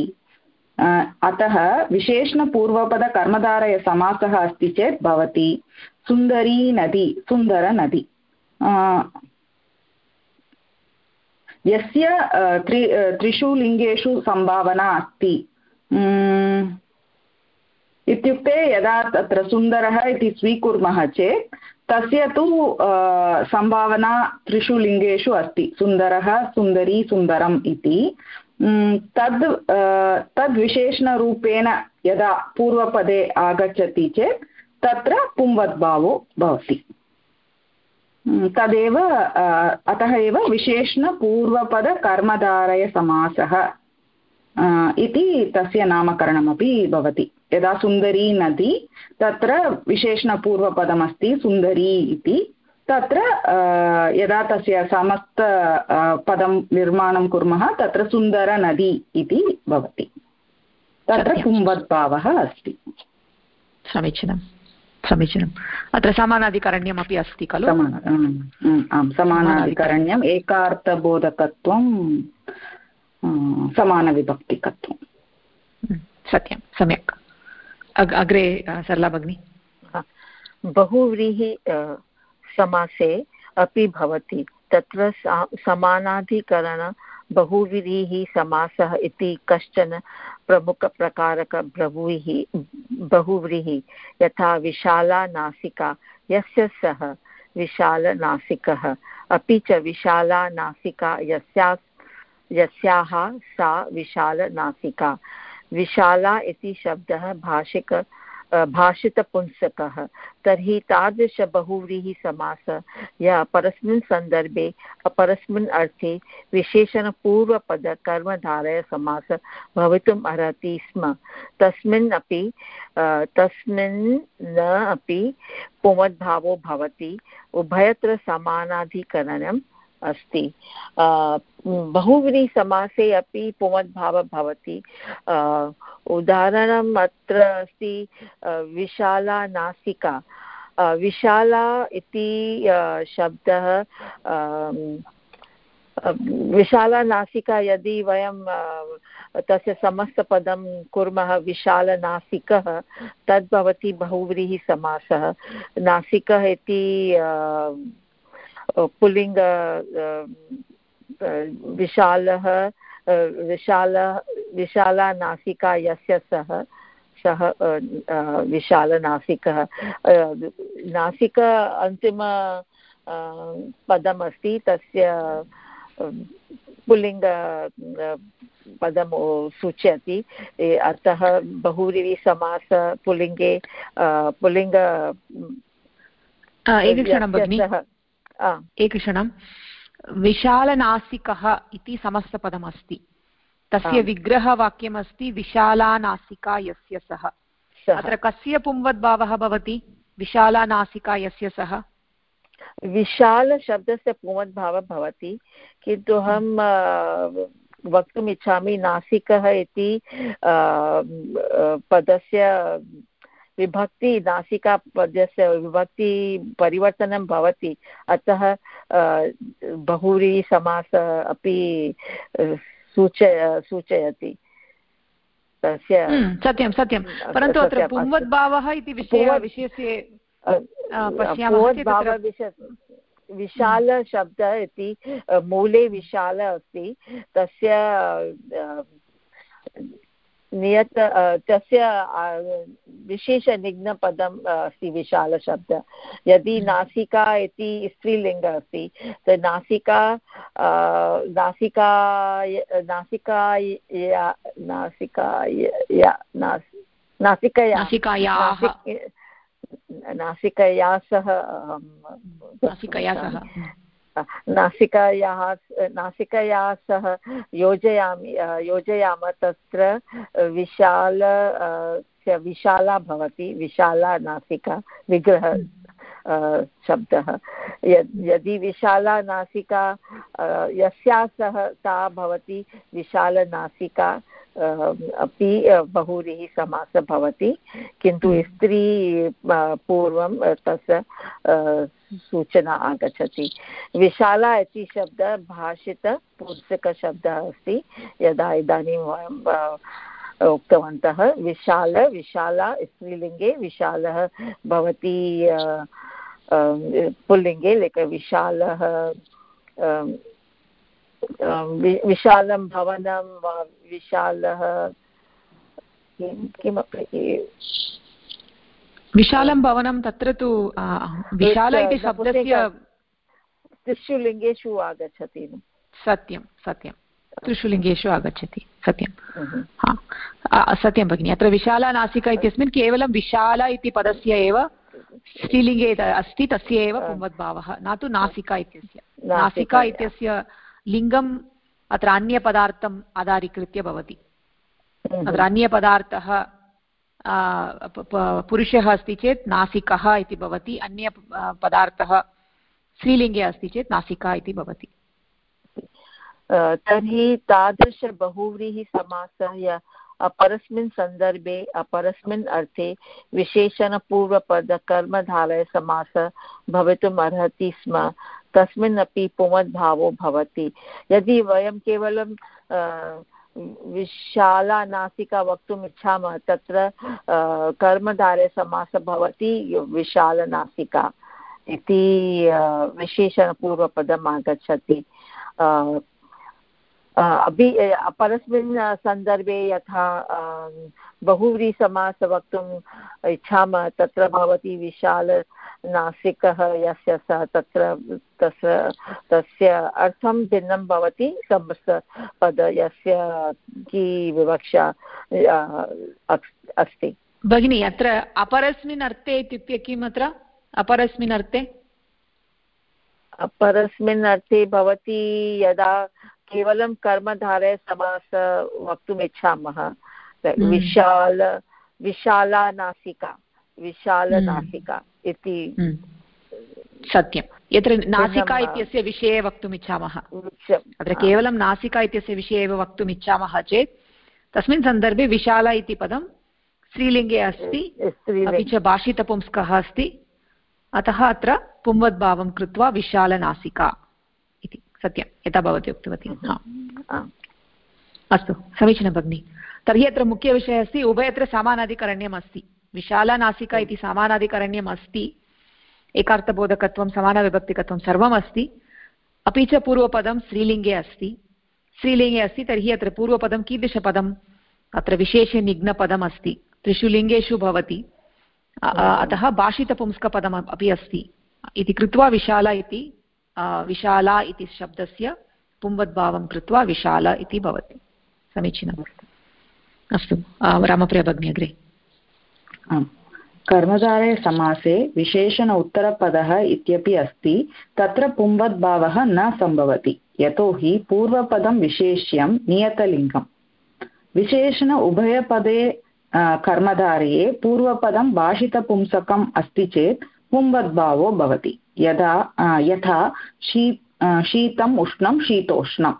अतः विशेषणपूर्वपदकर्मधारयसमासः अस्ति चेत् भवति. सुन्दरी नदी सुन्दरनदी यस्य त्रि त्रिषु लिङ्गेषु सम्भावना अस्ति. इत्युक्ते यदा तत्र सुन्दरः इति स्वीकुर्मः चेत् तस्य तु सम्भावना त्रिषु लिङ्गेषु अस्ति। सुन्दरः, सुन्दरी, सुन्दरम् इति। तद् तद्विशेषणरूपेण यदा पूर्वपदे आगच्छति चेत्, तत्र पुंवद्भावो भवति। तदेव अतः एव विशेषणपूर्वपदकर्मधारयसमासः इति तस्य नामकरणमपि भवति। यदा सुन्दरी नदी तत्र विशेषणपूर्वपदमस्ति सुन्दरी इति। तत्र यदा तस्य समस्त पदं निर्माणं कुर्मः तत्र सुन्दरनदी इति भवति। तत्र कुम्भद्भावः अस्ति। समीचीनं। समीचीनम् अत्र समानाधिकरण्यमपि अस्ति खलु? आम् समानाधिकरण्यम् एकार्थबोधकत्वं समानविभक्तिकत्वं सत्यं सम्यक्। अग्रे सरला भगिनी। बहुव्रीहि समासे अपि भवति। तत्र समानाधिकरण, बहुव्रीहि, समासः इति कश्चन प्रमुखप्रकारकबहुव्रीः बहुव्रीहि, यथा विशाला नासिका, यस्य सः विशालनासिकः अपि च विशाला नासिका यस्या यस्याः सा विशालनासिका विशाला इति शब्दः भाषिक भाषितपुंसकः। तर्हि तादृशबहुव्रीहिसमासः यः परस्मिन् सन्दर्भे, अपरस्मिन् अर्थे विशेषणपूर्वपदकर्मधारयसमासः भवितुम् अर्हति स्म। तस्मिन् अपि तस्मिन् न अपि पुमद्भावो भवति। उभयत्र समानाधिकरणं अस्ति। बहुव्रीसमासे अपि पुमद्भावः भवति। उदाहरणम् अत्र अस्ति विशाला नासिका। विशाला इति शब्दः विशाला नासिका यदि वयं तस्य समस्तपदं कुर्मः विशालनासिकः तद् भवति बहुव्रीहिसमासः नासिकः इति पुल्लिङ्ग विशालः विशाल विशाला नासिका यस्य सः सः नासिकः नासिका अन्तिम पदमस्ति तस्य पुल्लिङ्ग पदं सूचयति। अतः बहुव्रीहिसमास पुल्लिङ्गे पुल्लिङ्ग एकक्षणं भगिनि। एकक्षणं विशालनासिकः इति समस्तपदमस्ति. तस्य विग्रहवाक्यमस्ति विशालानासिका यस्य सः. अत्र कस्य पुंवद्भावः भवति? विशालानासिका यस्य सः? विशालशब्दस्य पुंवद्भावः भवति. किन्तु अहं वक्तुम् इच्छामि नासिकः इति पदस्य विभक्ति नासिका पदस्य विभक्ति परिवर्तनं भवति अतः बहुरी समास अपि सूचय सूचयति। तस्य हम्म, सत्यं सत्यं। परन्तु अत्र पुंवद्भावः इति विषय विषयस्य विशालशब्द इति मूले विशाल अस्ति। तस्य नियत तस्य विशेषनिघ्नपदम् अस्ति विशालशब्द। यदि हम्म। नासिका इति स्त्रीलिङ्ग अस्ति तर्हि नासिका नासिका नासिका नासिका नासिकया नासिकया सह नासिकया सह। नासिकायाः नासिकया सह योजयामि योजयामः तत्र विशाल विशाला भवति विशाला नासिका विग्रह शब्दः यदि विशाला नासिका यस्या सह सा भवति विशालनासिका अपि बहुव्रीहि समासः भवति किन्तु हम्म। स्त्री पूर्वं तस्य सूचना आगच्छति। विशाला इति शब्दः भाषितपुस्तकशब्दः अस्ति। यदा इदानीं वयं उक्तवन्तः, विशाल, विशाला स्त्रीलिङ्गे विशालः भवति पुल्लिङ्गे लेक विशालः विशालं भवनं वा, विशालः किमपि विशालं भवनं तत्र तु विशाल इति शब्दस्य त्रिषु लिङ्गेषु आगच्छति सत्यं सत्यं। त्रिषु लिङ्गेषु आगच्छति सत्यं। सत्यं भगिनि अत्र विशाला नासिका इत्यस्मिन् केवलं विशाल इति पदस्य एव स्त्रीलिङ्गे अस्ति तस्य एव पुंवद्भावः न तु नासिका इत्यस्य। नासिका इत्यस्य लिङ्गम् अत्र अन्यपदार्थम् आधारीकृत्य भवति। अत्र अन्यपदार्थः पुरुषः अस्ति चेत् नासिकः इति भवति, अन्य पदार्थः स्त्रीलिङ्गे अस्ति चेत् नासिका इति भवति। तर्हि तादृशबहुव्रीहिसमासः अपरस्मिन् सन्दर्भे अपरस्मिन् अर्थे विशेषणपूर्वपदकर्मधारयसमासः भवितुम् अर्हति स्म। तस्मिन् अपि पुमद्भावो भवति। यदि वयं केवलं विशाला नासिका वक्तुम् इच्छामः। तत्र कर्मधारयसमासः भवति विशालनासिका इति विशेषणपूर्वपदम् आगच्छति। अपि परस्मिन् सन्दर्भे यथा बहुव्रीसमास वक्तुम् इच्छामः तत्र भवति विशाल नासिकः यस्य सः तत्र तस्य तस्य अर्थं भिन्नं भवति संस्पद यस्य की विवक्षा अस्ति। भगिनि अत्र अपरस्मिन् अर्थे इत्युक्ते किम् अत्र? अपरस्मिन् अर्थे? अपरस्मिन् अर्थे भवति यदा केवलं कर्मधारय समास वक्तुम् इच्छामः। हम्म। विशाल विशाला नासिका विशालनासिका हम्म। इति। हम्म। सत्यं। यत्र नासिका इत्यस्य विषये वक्तुम् इच्छामः। अत्र केवलं नासिका इत्यस्य विषये एव वक्तुम् इच्छामः चेत् तस्मिन् सन्दर्भे विशाला इति पदं स्त्रीलिङ्गे अस्ति अपि च भाषितपुंस्कः अस्ति। अतः अत्र पुंवद्भावं कृत्वा विशालनासिका सत्यं यथा भवती उक्तवती। अस्तु समीचीनं भगिनि। तर्हि अत्र मुख्यविषयः अस्ति उभयत्र समानाधिकरण्यम् अस्ति। विशालनासिका इति समानाधिकरण्यम् अस्ति। एकार्थबोधकत्वं समानविभक्तिकत्वं सर्वम् अस्ति। अपि च पूर्वपदं स्त्रीलिङ्गे अस्ति। स्त्रीलिङ्गे अस्ति तर्हि अत्र पूर्वपदं कीदृशपदम्? अत्र विशेषे निघ्नपदम् अस्ति। त्रिषु लिङ्गेषु भवति। अतः भाषितपुंस्कपदम् अपि अस्ति। इति कृत्वा विशाला इति विशाला इति शब्दस्य पुंवद्भावं कृत्वा विशाल इति भवति। समीचीनम् अस्तु रामप्रिया अग्रे। कर्मधारे समासे विशेषण उत्तरपदः इत्यपि अस्ति, तत्र पुंवद्भावः न सम्भवति, यतोहि पूर्वपदं विशेष्यं नियतलिङ्गम्। विशेषण उभयपदे कर्मधारये पूर्वपदं भाषितपुंसकम् अस्ति चेत् पुंवद्भावो भवति। यदा यथा शी शीतम् उष्णं, शीतोष्णम्।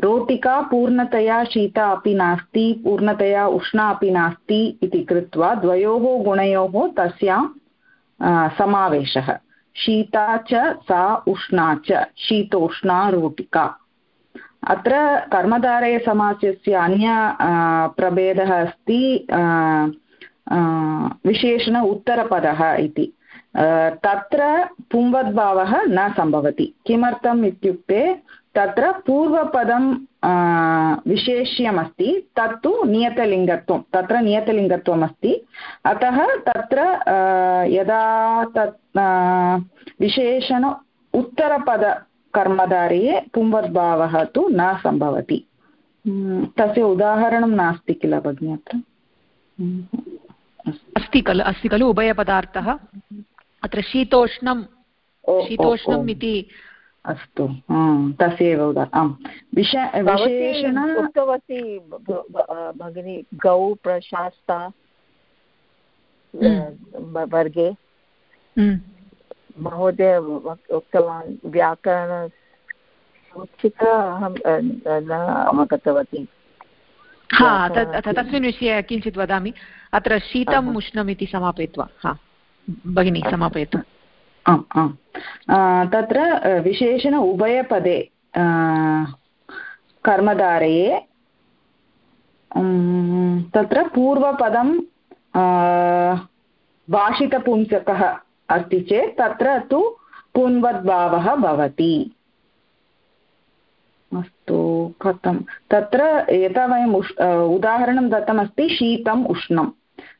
रोटिका पूर्णतया शीता अपि नास्ति, पूर्णतया उष्णा अपि नास्ति इति कृत्वा द्वयोः गुणयोः तस्यां समावेशः। शीता च, सा उष्णा च, शीतोष्णा रोटिका। अत्र कर्मधारयसमासस्य अन्य प्रभेदः अस्ति विशेषण उत्तरपदः इति। तत्र पुंवद्भावः न सम्भवति किमर्थम् इत्युक्ते तत्र पूर्वपदं विशेष्यमस्ति तत्तु नियतलिङ्गत्वं तत्र नियतलिङ्गत्वम् अस्ति अतः तत्र यदा तत् विशेषण उत्तरपदकर्मधारये पुंवद्भावः तु न सम्भवति तस्य उदाहरणं नास्ति किल भगिनि अत्र अस्ति खलु अस्ति खलु उभयपदार्थः अत्र शीतोष्णं शीतोष्णम् इति। अस्तु तस्यैव उदा आम् विश विशेषण उक्तवती भगिनी गौ प्रशास्ता हम्म। वर्गे। हम्म। महोदय उक्तवान् व्याकरण सूचिका अहं न अवगतवती। हा तस्मिन् विषये किञ्चित् वदामि। अत्र शीतम् उष्णम् इति समापयित्वा हा। भगिनी, समापयतु। तत्र विशेषण उभयपदे कर्मधारये तत्र पूर्वपदं भाषितपुंसकः अस्ति चेत् तत्र तु पुन्वद्भावः भवति। अस्तु कथं तत्र यथा वयम् उष् उदाहरणं दत्तमस्ति, शीतम् उष्णं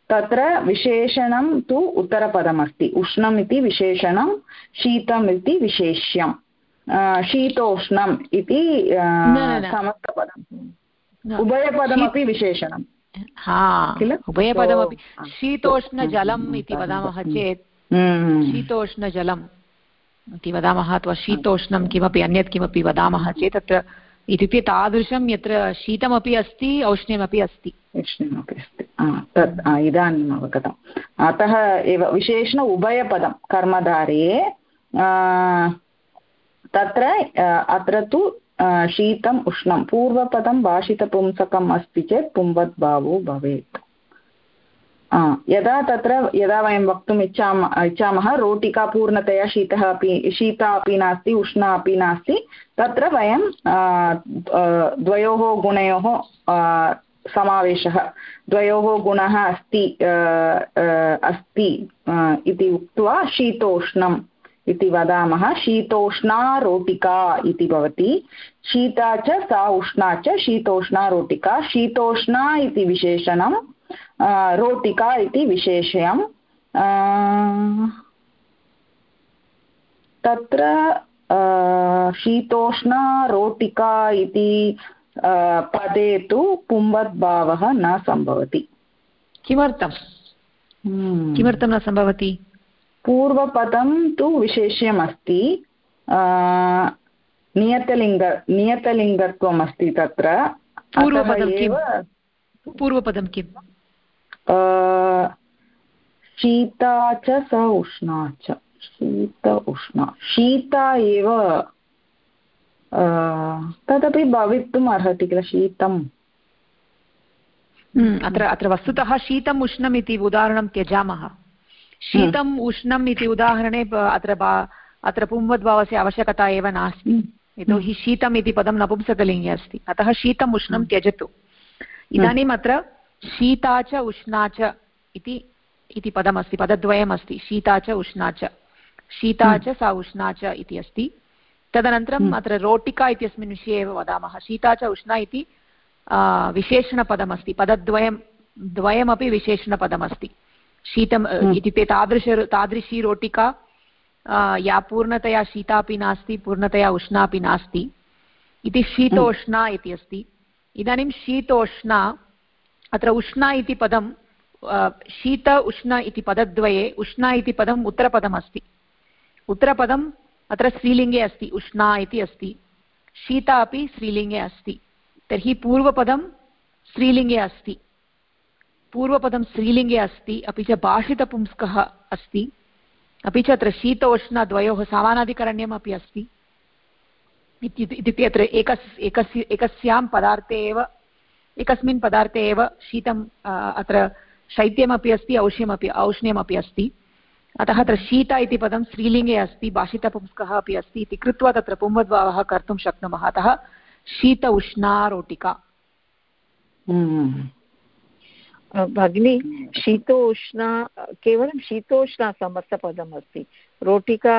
तत्र विशेषणं तु उत्तरपदमस्ति। उष्णम् इति विशेषणं शीतम् इति विशेष्यं शीतोष्णम् इति समस्तपदम् उभयपदमपि विशेषणं। किल? उभयपदमपि। शीतोष्णजलम् इति वदामः चेत्। हम्म। शीतोष्णजलम् इति वदामः अथवा शीतोष्णं किमपि अन्यत् किमपि वदामः चेत् तत्र इत्युक्ते तादृशं यत्र शीतमपि अस्ति, औष्ण्यमपि अस्ति। औष्ण्यमपि अस्ति. तत् इदानीम् अवगतम्। अतः एव विशेषण उभयपदं कर्मधारये तत्र अत्र तु शीतम् उष्णं, पूर्वपदं भाषितपुंसकम् अस्ति चेत् पुंवद्भावो भवेत्। यदा तत्र, यदा वयं वक्तुम् इच्छामः इच्छामः, रोटिका पूर्णतया शीतः अपि, शीता अपि नास्ति, उष्णा अपि नास्ति, तत्र वयं द्वयोः गुणयोः समावेशः। द्वयोः गुणः अस्ति अस्ति इति उक्त्वा शीतोष्णम् इति वदामः। शीतोष्णा रोटिका इति भवति। शीता च सा उष्णा च, शीतोष्णा रोटिका। शीतोष्णा इति विशेषणं रोटिका इति विशेषयं तत्र शीतोष्णा रोटिका इति पदे तु पुंवद्भावः न सम्भवति। किमर्थं हम्म। किमर्थं न सम्भवति? पूर्वपदं तु विशेष्यमस्ति। नियतलिङ्ग नियतलिङ्गत्वम् अस्ति तत्र। पूर्वपदं किं पूर्वपदं किम्? शीता च स उष्णा च। शीत उष्णा। शीता एव तदपि भवितुम् अर्हति किल शीतम्। हम्म, अत्र अत्र वस्तुतः शीतम् उष्णम् इति उदाहरणं त्यजामः। शीतम् हम्म। उष्णम् इति उदाहरणे अत्र अत्र पुंवद्भावस्य आवश्यकता एव नास्ति। हम्म। यतोहि शीतम् इति पदं नपुंसकलिङ्गे अस्ति। अतः शीतम् उष्णं त्यजतु। इदानीम् अत्र शीता च उष्णा च इति पदमस्ति पदद्वयमस्ति शीता च उष्णा च। शीता च सा उष्णा च इति अस्ति। तदनन्तरम् हम्म। अत्र रोटिका इत्यस्मिन् विषये एव वदामः। शीता च उष्णा इति विशेषणपदमस्ति। पदद्वयं द्वयमपि विशेषणपदमस्ति। शीतम् हम्म। इत्युक्ते तादृश तादृशी रोटिका या पूर्णतया शीतापि नास्ति पूर्णतया उष्णा अपि नास्ति। इति शीतोष्णा इति अस्ति। इदानीं शीतोष्णा अत्र उष्ण इति पदं शीत उष्ण इति पदद्वये, उष्णा इति पदम् उत्तरपदम् अस्ति उत्तरपदम् अत्र स्त्रीलिङ्गे अस्ति, उष्णा इति अस्ति, शीता अपि स्त्रीलिङ्गे अस्ति। तर्हि पूर्वपदं स्त्रीलिङ्गे अस्ति। पूर्वपदं स्त्रीलिङ्गे अस्ति, अपि च भाषितपुंस्कः अस्ति, अपि च अत्र शीतोष्णद्वयोः समानाधिकरण्यम् अपि अस्ति। इत्युक्ते अत्र एकस् एकस्य एकस्यां पदार्थे एव एकस्मिन् पदार्थे एव शीतम् अत्र शैत्यमपि अस्ति औष्ण्यमपि औष्ण्यमपि अस्ति। अतः अत्र शीत इति पदं स्त्रीलिङ्गे अस्ति भाषितपुंस्कः अपि अस्ति इति कृत्वा तत्र पुंवद्भावः कर्तुं शक्नुमः। अतः शीत उष्णा रोटिका। हम्म। भगिनी शीतोष्णा केवलं शीतोष्णा समस्तपदम् अस्ति रोटिका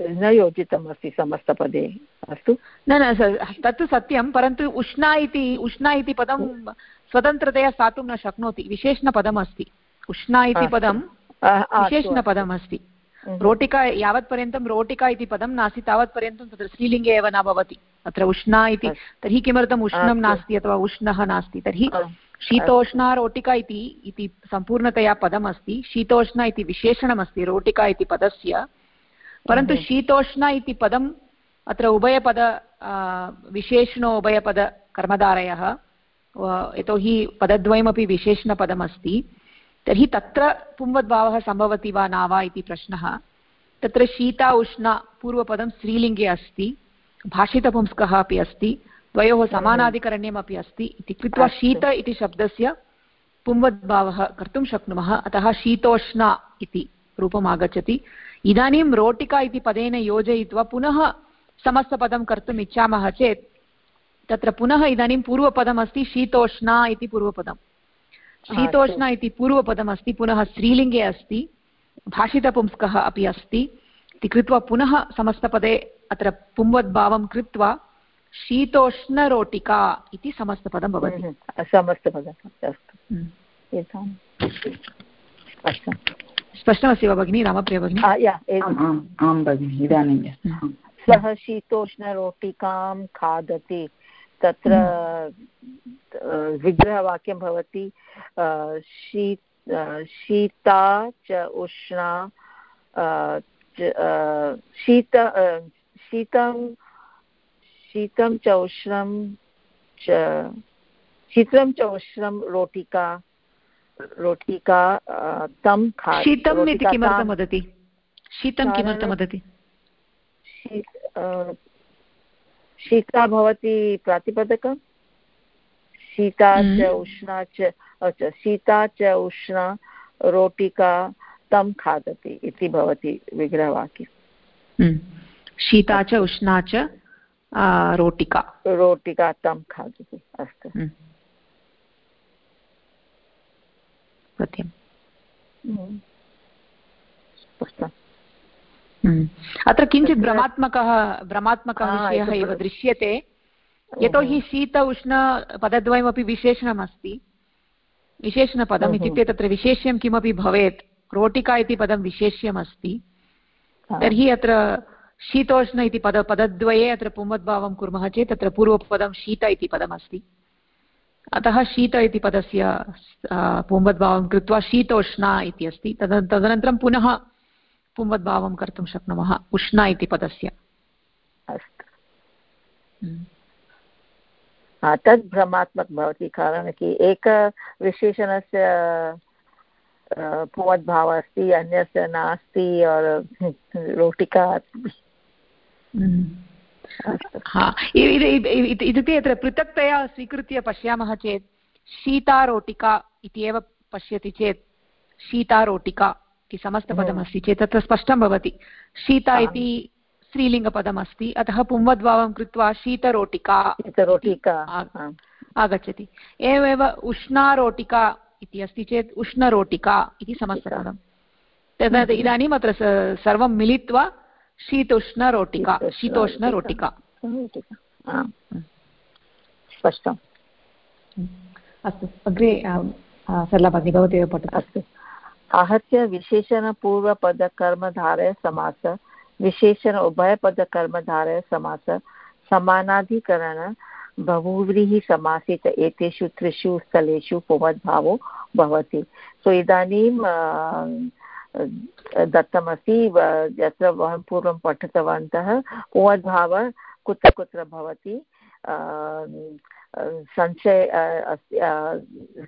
न योजितम् अस्ति समस्तपदे। अस्तु। न न तत्तु सत्यं परन्तु उष्णा इति उष्णा इति पदं स्वतन्त्रतया स्थातुं न शक्नोति। विशेषणपदम् अस्ति उष्णा इति पदं विशेषणपदम् अस्ति रोटिका यावत्पर्यन्तं रोटिका इति पदं नास्ति तावत्पर्यन्तं तत्र स्त्रीलिङ्गे एव न भवति। अत्र उष्णा इति तर्हि किमर्थम् उष्णं नास्ति अथवा उष्णः नास्ति? तर्हि शीतोष्णा रोटिका इति सम्पूर्णतया पदमस्ति। शीतोष्णा इति विशेषणमस्ति रोटिका इति पदस्य। परन्तु शीतोष्ण इति पदम् अत्र उभयपद विशेषणो उभयपदकर्मधारयः यतोहि पदद्वयमपि विशेषणपदमस्ति। तर्हि तत्र पुंवद्भावः सम्भवति वा न वा इति प्रश्नः। तत्र शीता उष्ण पूर्वपदं स्त्रीलिङ्गे अस्ति। भाषितपुंस्कः अपि अस्ति। द्वयोः समानाधिकरण्यमपि अस्ति। इति कृत्वा शीत इति शब्दस्य पुंवद्भावः कर्तुं शक्नुमः। अतः शीतोष्ण इति रूपम् आगच्छति। इदानीं रोटिका इति पदेन योजयित्वा पुनः समस्तपदं कर्तुम् इच्छामः चेत् तत्र पुनः इदानीं पूर्वपदमस्ति शीतोष्णा इति पूर्वपदं शीतोष्णा इति पूर्वपदमस्ति पुनः स्त्रीलिङ्गे अस्ति भाषितपुंस्कः अपि अस्ति। इति कृत्वा पुनः समस्तपदे अत्र पुंवद्भावं कृत्वा शीतोष्णरोटिका इति समस्तपदं भवति। हम्म, समस्तपदम् अस्तु। हम्म। अस्तु स्पष्टमस्ति वा भगिनि रामप्रिया भगिनि? आं भगिनि इदानीं हम्म। सः शीतोष्णरोटिकां खादति तत्र विग्रहवाक्यं भवति शीता च उष्णा शीत शीतं शीतं च उष्णं च शीतं च उष्णं रोटिका रोटिका तं खा शीतम् इति किमर्थं वदति? शीतं किमर्थं वदति? शीता भवति प्रातिपदकं। शीता च हम्म। उष्णा च शीता च उष्णा रोटिका तं खादति इति भवति विग्रहवाक्यं हम्म। शीता च उष्णा च रोटिका। रोटिका तं खादति अस्तु। हम्म। अत्र किञ्चित् भ्रमात्मकः भ्रमात्मकः विषयः एव दृश्यते यतोहि शीत उष्ण पदद्वयमपि विशेषणमस्ति विशेषणपदम् इत्युक्ते तत्र विशेष्यं किमपि भवेत् रोटिका इति पदं विशेष्यमस्ति तर्हि अत्र शीतोष्ण इति पद पदद्वये अत्र पुंवद्भावं कुर्मः चेत् तत्र पूर्वपदं शीत इति पदमस्ति अतः शीत इति पदस्य पुंवद्भावं कृत्वा शीतोष्णा इति अस्ति। तद तदनन्तरं पुनः पुंवद्भावं कर्तुं शक्नुमः। उष्णा इति पदस्य। अस्तु। हम्म। तद् भ्रमात्मक भवति कारणं कि एकविशेषणस्य पुंवद्भावः अस्ति अन्यस्य नास्ति रोटिका हम्म। इत्युक्ते अत्र पृथक्तया स्वीकृत्य पश्यामः चेत् शीतारोटिका इति एव पश्यति चेत् शीतारोटिका इति समस्तपदमस्ति चेत् तत्र स्पष्टं भवति। शीता इति स्त्रीलिङ्गपदमस्ति अतः पुंवद्भावं कृत्वा शीतरोटिका रोटिका आगच्छति। एवमेव उष्णारोटिका इति अस्ति चेत् उष्णरोटिका इति समस्तपदं तद् इदानीम् अत्र सर्वं मिलित्वा शीतोष्णरोटिका शीतोष्णरोटिका स्पष्टम् अस्तु अग्रे सरला भगिनी भवती एव पठतु अस्तु आहत्य विशेषणपूर्वपदकर्मधारय समास विशेषण उभयपदकर्मधारय समास समानाधिकरण बहुव्रीहि समासे च एतेषु त्रिषु स्थलेषु पुमद्भावो भवति सो इदानीं दत्तमस्ति यत्र वयं पूर्वं पठितवन्तः पुमद्भाव कुत्र कुत्र भवति संशय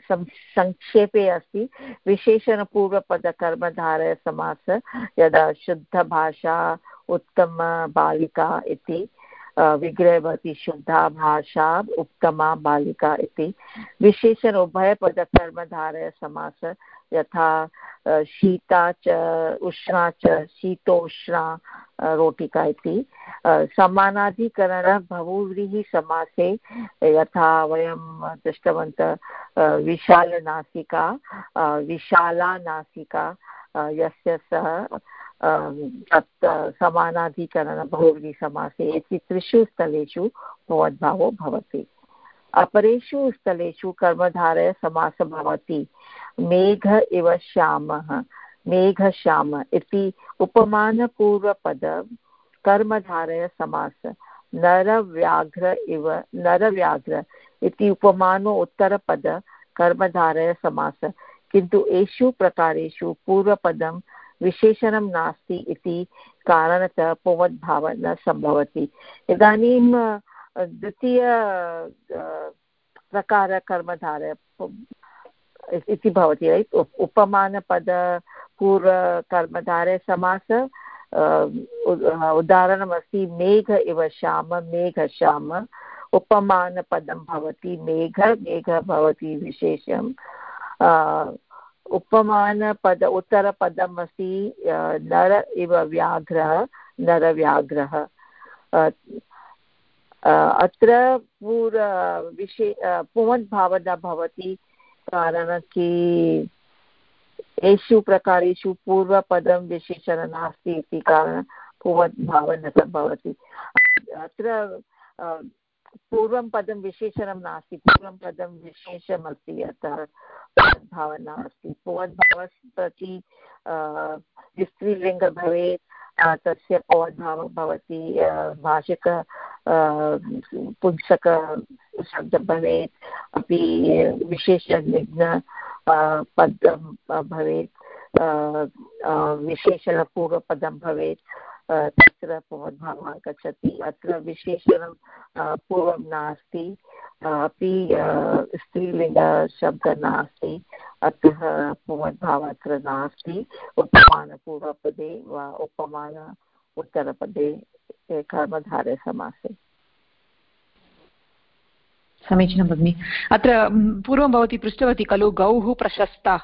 संक्षेपे अस्ति, विशेषणपूर्वपदकर्मधारयसमास, यदा शुद्धभाषा उत्तमबालिका इति विग्रहे भवति शुद्धा भाषा उत्तमा बालिका इति। विशेषण उभयपदकर्मधारयसमास यथा शीता च, उष्णा च, शीतोष्णा रोटिका इति। समानाधिकरण बहुव्रीहि समासे यथा वयं दृष्टवन्तः विशालनासिका विशाला नासिका यस्य सः तत् समानाधिकरण बहुव्रीसमासे इति त्रिषु स्थलेषु भवद्भावो भवति। अपरेषु स्थलेषु कर्मधारयसमासः भवति मेघ इव श्यामः। मेघश्याम इति उपमानपूर्वपद कर्मधारय समास। नरव्याघ्र इव, नरव्याघ्र इति उपमानो उत्तरपद कर्मधारय समास। किन्तु एषु प्रकारेषु पूर्वपदं विशेषणं नास्ति इति कारणतः पुवद्भावः न सम्भवति. इदानीं द्वितीय प्रकारकर्मधारय इति भवति रैट् उपमानपद पूर्वकर्मधारे समास उदाहरणमस्ति, मेघ इव श्याम मेघश्याम उपमानपदं भवति, मेघ मेघ भवति विशेषम् उपमानपद उत्तरपदम् अस्ति नर इव व्याघ्रः, नरव्याघ्रः। अत्र पूर् विशे पुवद्भावना भवति कारण कि एषु प्रकारेषु पूर्वपदं विशेषणं नास्ति इति कारणं पूर्वभावः भवति। अत्र पूर्वं पदं विशेषणं नास्ति, पूर्वं पदं विशेषमस्ति अतः भावना अस्ति। पुवद्भावः प्रति स्त्रीलिङ्ग भवेत् तस्य पवद्भावः भवति भाषिक पुंसक शब्दः भवेत्, अपि विशेषनिघ्न पदं भवेत् विशेषणपूर्वपदं भवेत्। तत्र पुनर्भावः आगच्छति अत्र विशेषणं पूर्वं नास्ति। अपि स्त्रीलिङ्गशब्दः नास्ति। अतः पुनर्भावः अत्र नास्ति। उपमानपूर्वपदे वा उपमान उत्तरपदे कर्मधारसमासे समीचीनं भगिनि। अत्र पूर्वं भवती पृष्टवती खलु गौः प्रशस्ता।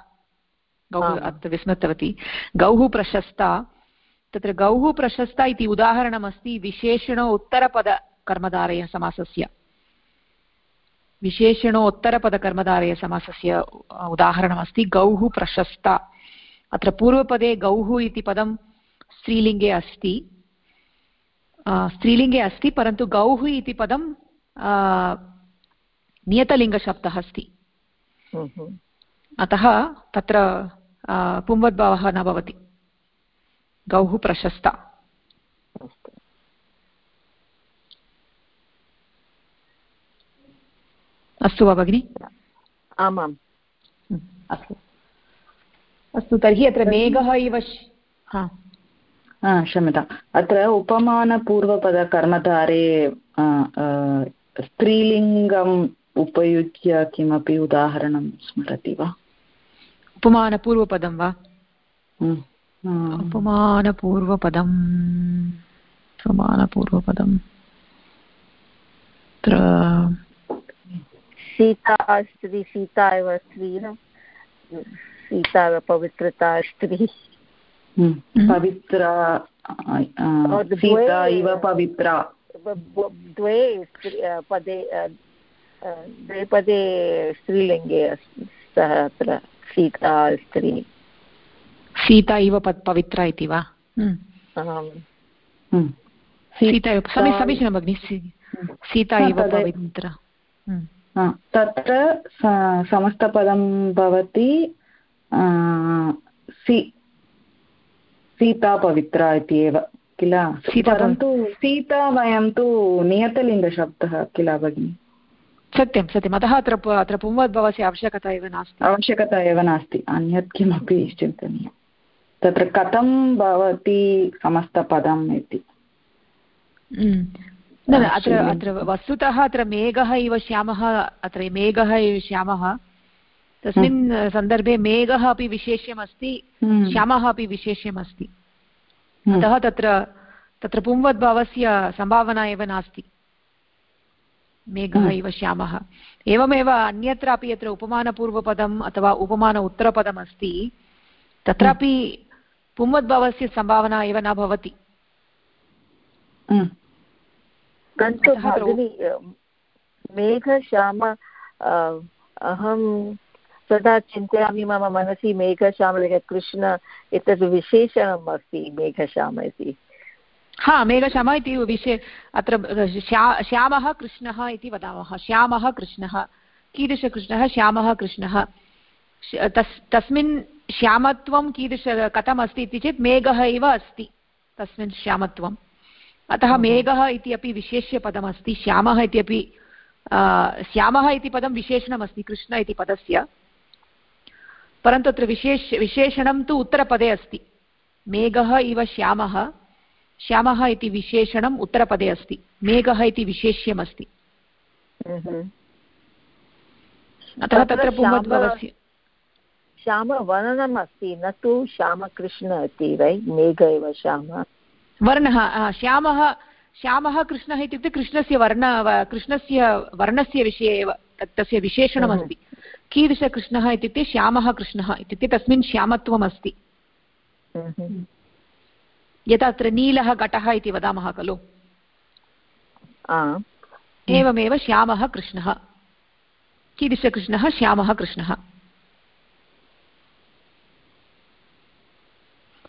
गौः अत्र विस्मृतवती। गौः प्रशस्ता तत्र गौः प्रशस्ता इति उदाहरणमस्ति विशेषणो उत्तरपदकर्मधारय समासस्य। विशेषणोत्तरपदकर्मधारय समासस्य उदाहरणमस्ति गौः प्रशस्ता। अत्र पूर्वपदे गौः इति पदं स्त्रीलिङ्गे अस्ति। स्त्रीलिङ्गे अस्ति परन्तु गौः इति पदं नियतलिङ्गशब्दः अस्ति। अतः तत्र पुंवद्भावः न भवति। गौः प्रशस्ता। अस्तु वा भगिनि? आमाम्। अस्तु। अस्तु तर्हि अत्र मेघः इव क्षम्यता अत्र उपमानपूर्वपदकर्मधारे स्त्रीलिङ्गम् उपयुज्य किमपि उदाहरणं स्मरति वा? उपमानपूर्वपदं वा? अपमानपूर्वपदम्। अपमानपूर्वपदम्। अत्र सीता स्त्री सीता एव स्त्री न? सीता एव पवित्रता स्त्री। पवित्रा सीता इव पवित्रा। द्वे पदे द्वे पदे स्त्रीलिङ्गे अस्ति। सः अत्र सीता स्त्री। सीता इव पवित्रा इति वा? सीता इव समीचीनं भगिनि सीता इव पवित्रा। तत्र समस्तपदं भवति सी सीता पवित्रा इति एव किल? परन्तु सीता वयं तु नियतलिङ्गशब्दः किल भगिनि? सत्यं सत्यम् अतः अत्र अत्र पुंवद्भवस्य आवश्यकता एव नास्ति। आवश्यकता एव नास्ति। अन्यत् किमपि चिन्तनीयं तत्र कथं भवति समस्तपदम् इति? अत्र अत्र वस्तुतः अत्र मेघः इव श्यामः अत्र मेघः इव श्यामः। तस्मिन् सन्दर्भे मेघः अपि विशेष्यमस्ति श्यामः अपि विशेष्यमस्ति। अतः तत्र तत्र पुंवद्भावस्य सम्भावना एव नास्ति। मेघः इव श्यामः। एवमेव अन्यत्रापि यत्र उपमानपूर्वपदम् अथवा उपमान उत्तरपदम् अस्ति तत्रापि पुंवद्भावस्य सम्भावना एव न भवति। मेघश्याम अहं सदा चिन्तयामि मम मनसि मेघश्याम कृष्ण एतद् विशेषणम् अस्ति मेघश्याम इति। हा मेघश्याम इति विषये अत्र श्या श्यामः कृष्णः इति वदामः। श्यामः कृष्णः कीदृशकृष्णः? श्यामः कृष्णः। तस् तस्मिन् श्यामत्वं कीदृश कथम् अस्ति इति चेत् मेघः एव अस्ति तस्मिन् श्यामत्वम् अतः मेघः इति अपि विशेष्यपदमस्ति श्यामः इत्यपि श्यामः इति पदं विशेषणमस्ति कृष्ण इति पदस्य। परन्तु अत्र विशेष विशेषणं तु उत्तरपदे अस्ति। मेघः इव श्यामः श्यामः इति विशेषणम् उत्तरपदे अस्ति मेघः इति विशेष्यमस्ति। अतः तत्र पुंवद्भवस्य श्यामवर्णनम् अस्ति न तु श्यामकृष्ण इति वै? मेघ एव श्यामः। वर्णः श्यामः श्यामः कृष्णः इत्युक्ते कृष्णस्य वर्ण कृष्णस्य वर्णस्य विषये एव तत् तस्य विशेषणमस्ति। कीदृशकृष्णः इत्युक्ते श्यामः कृष्णः इत्युक्ते तस्मिन् श्यामत्वम् अस्ति यथा अत्र नीलः घटः इति वदामः खलु? एवमेव श्यामः कृष्णः। कीदृशकृष्णः? श्यामः कृष्णः।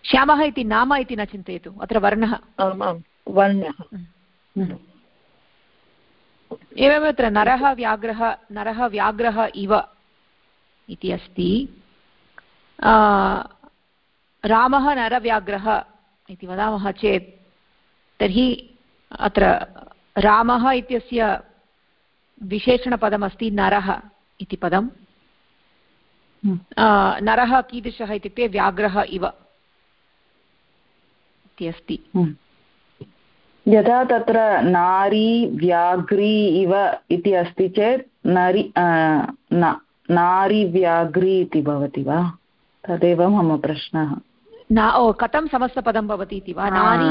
श्यामः इति नाम इति न चिन्तयतु अत्र वर्णः। वर्णः। एवमेव अत्र नरः व्याघ्रः नरः व्याघ्रः इव इति अस्ति। रामः नरव्याघ्रः इति वदामः चेत् तर्हि अत्र रामः इत्यस्य विशेषणपदमस्ति नरः इति पदं हम्म। नरः कीदृशः इत्युक्ते व्याघ्रः इव। इति अस्ति। हम्म। यदा तत्र नारी व्याघ्री इव इति अस्ति चेत् नरि नारी व्याघ्री इति भवति वा? तदेव मम प्रश्नः। न ओ कथं समस्तपदं भवति इति वा? नारी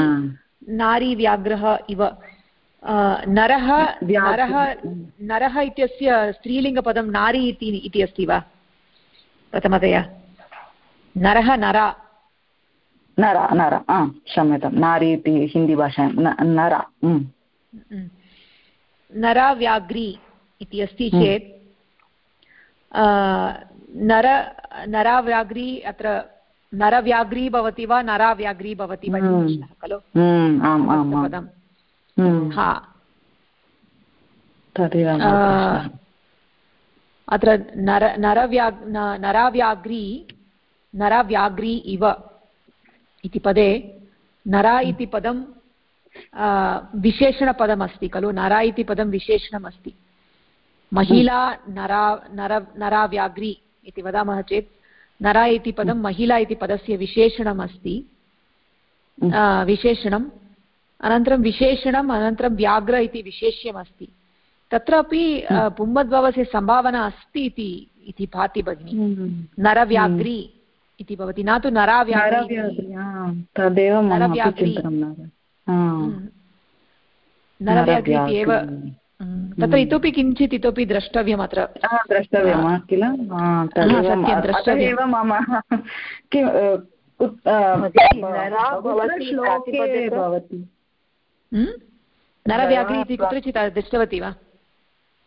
नारी व्याघ्रः इव नरः नरः नरः इत्यस्य स्त्रीलिङ्गपदं नारी इति इति अस्ति वा? प्रथमतया। नरः नरा। नर नर क्षम्यतां नारी इति हिन्दीभाषायां नर नराव्याघ्री इति अस्ति चेत् नर नराव्याघ्री अत्र नरव्याघ्री भवति वा नराव्याघ्री भवति वा। खलु? पदं। हा। अत्र नर नरव्या नराव्याघ्री नराव्याघ्री इव। इति पदे नरा इति पदं विशेषणपदमस्ति खलु? नरा इति पदं विशेषणमस्ति। महिला नरा नर नराव्याघ्री इति वदामः चेत् नरा इति पदं हम्म। महिला इति पदस्य विशेषणम् अस्ति हम्म। विशेषणम्। अनन्तरं विशेषणम् अनन्तरं व्याघ्र इति विशेष्यमस्ति। तत्रापि हम्म। पुम्मद्भवस्य सम्भावना अस्ति इति भाति भगिनि। नरव्याघ्री इति भवति। न तु तदेव नरव्याघ्री एव तत्र हम्म। इतोपि किञ्चित् इतोपि द्रष्टव्यम् अत्र। द्रष्टव्यं किल? एव मम किं हम्म? इति कुत्रचित् दृष्टवती वा?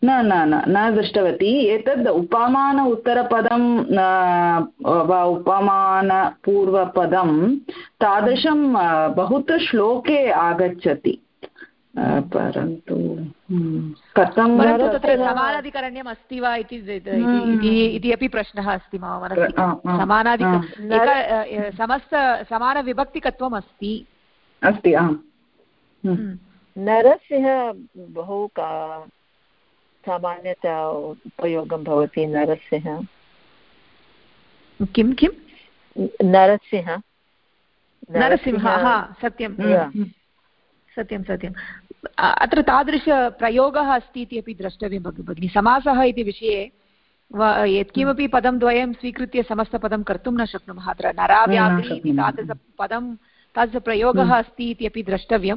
न न न न दृष्टवती। एतद् उपमान उत्तरपदं वा उपमानपूर्वपदं तादृशं बहुत्र श्लोके आगच्छति। परन्तु कथं तत्र समानाधिकरण्यम् अस्ति वा इति अपि प्रश्नः अस्ति मम मनसि। समानाधिक समस्त समानविभक्तिकत्वम् अस्ति अस्ति आम् नरसिंह बहु सामान्यतया उपयोगं भवति नरसिंह। किं किं? नरसिंह। नरसिंहः सत्यं। सत्यं सत्यम् अत्र तादृशप्रयोगः अस्ति इति अपि द्रष्टव्यं भगिनि। समासः इति विषये यत्किमपि पदं द्वयं स्वीकृत्य समस्तपदं कर्तुं न शक्नुमः। अत्र नराव्याघ्री इति तादृशपदं तादृशप्रयोगः हम्म। अस्ति इति अपि द्रष्टव्यं।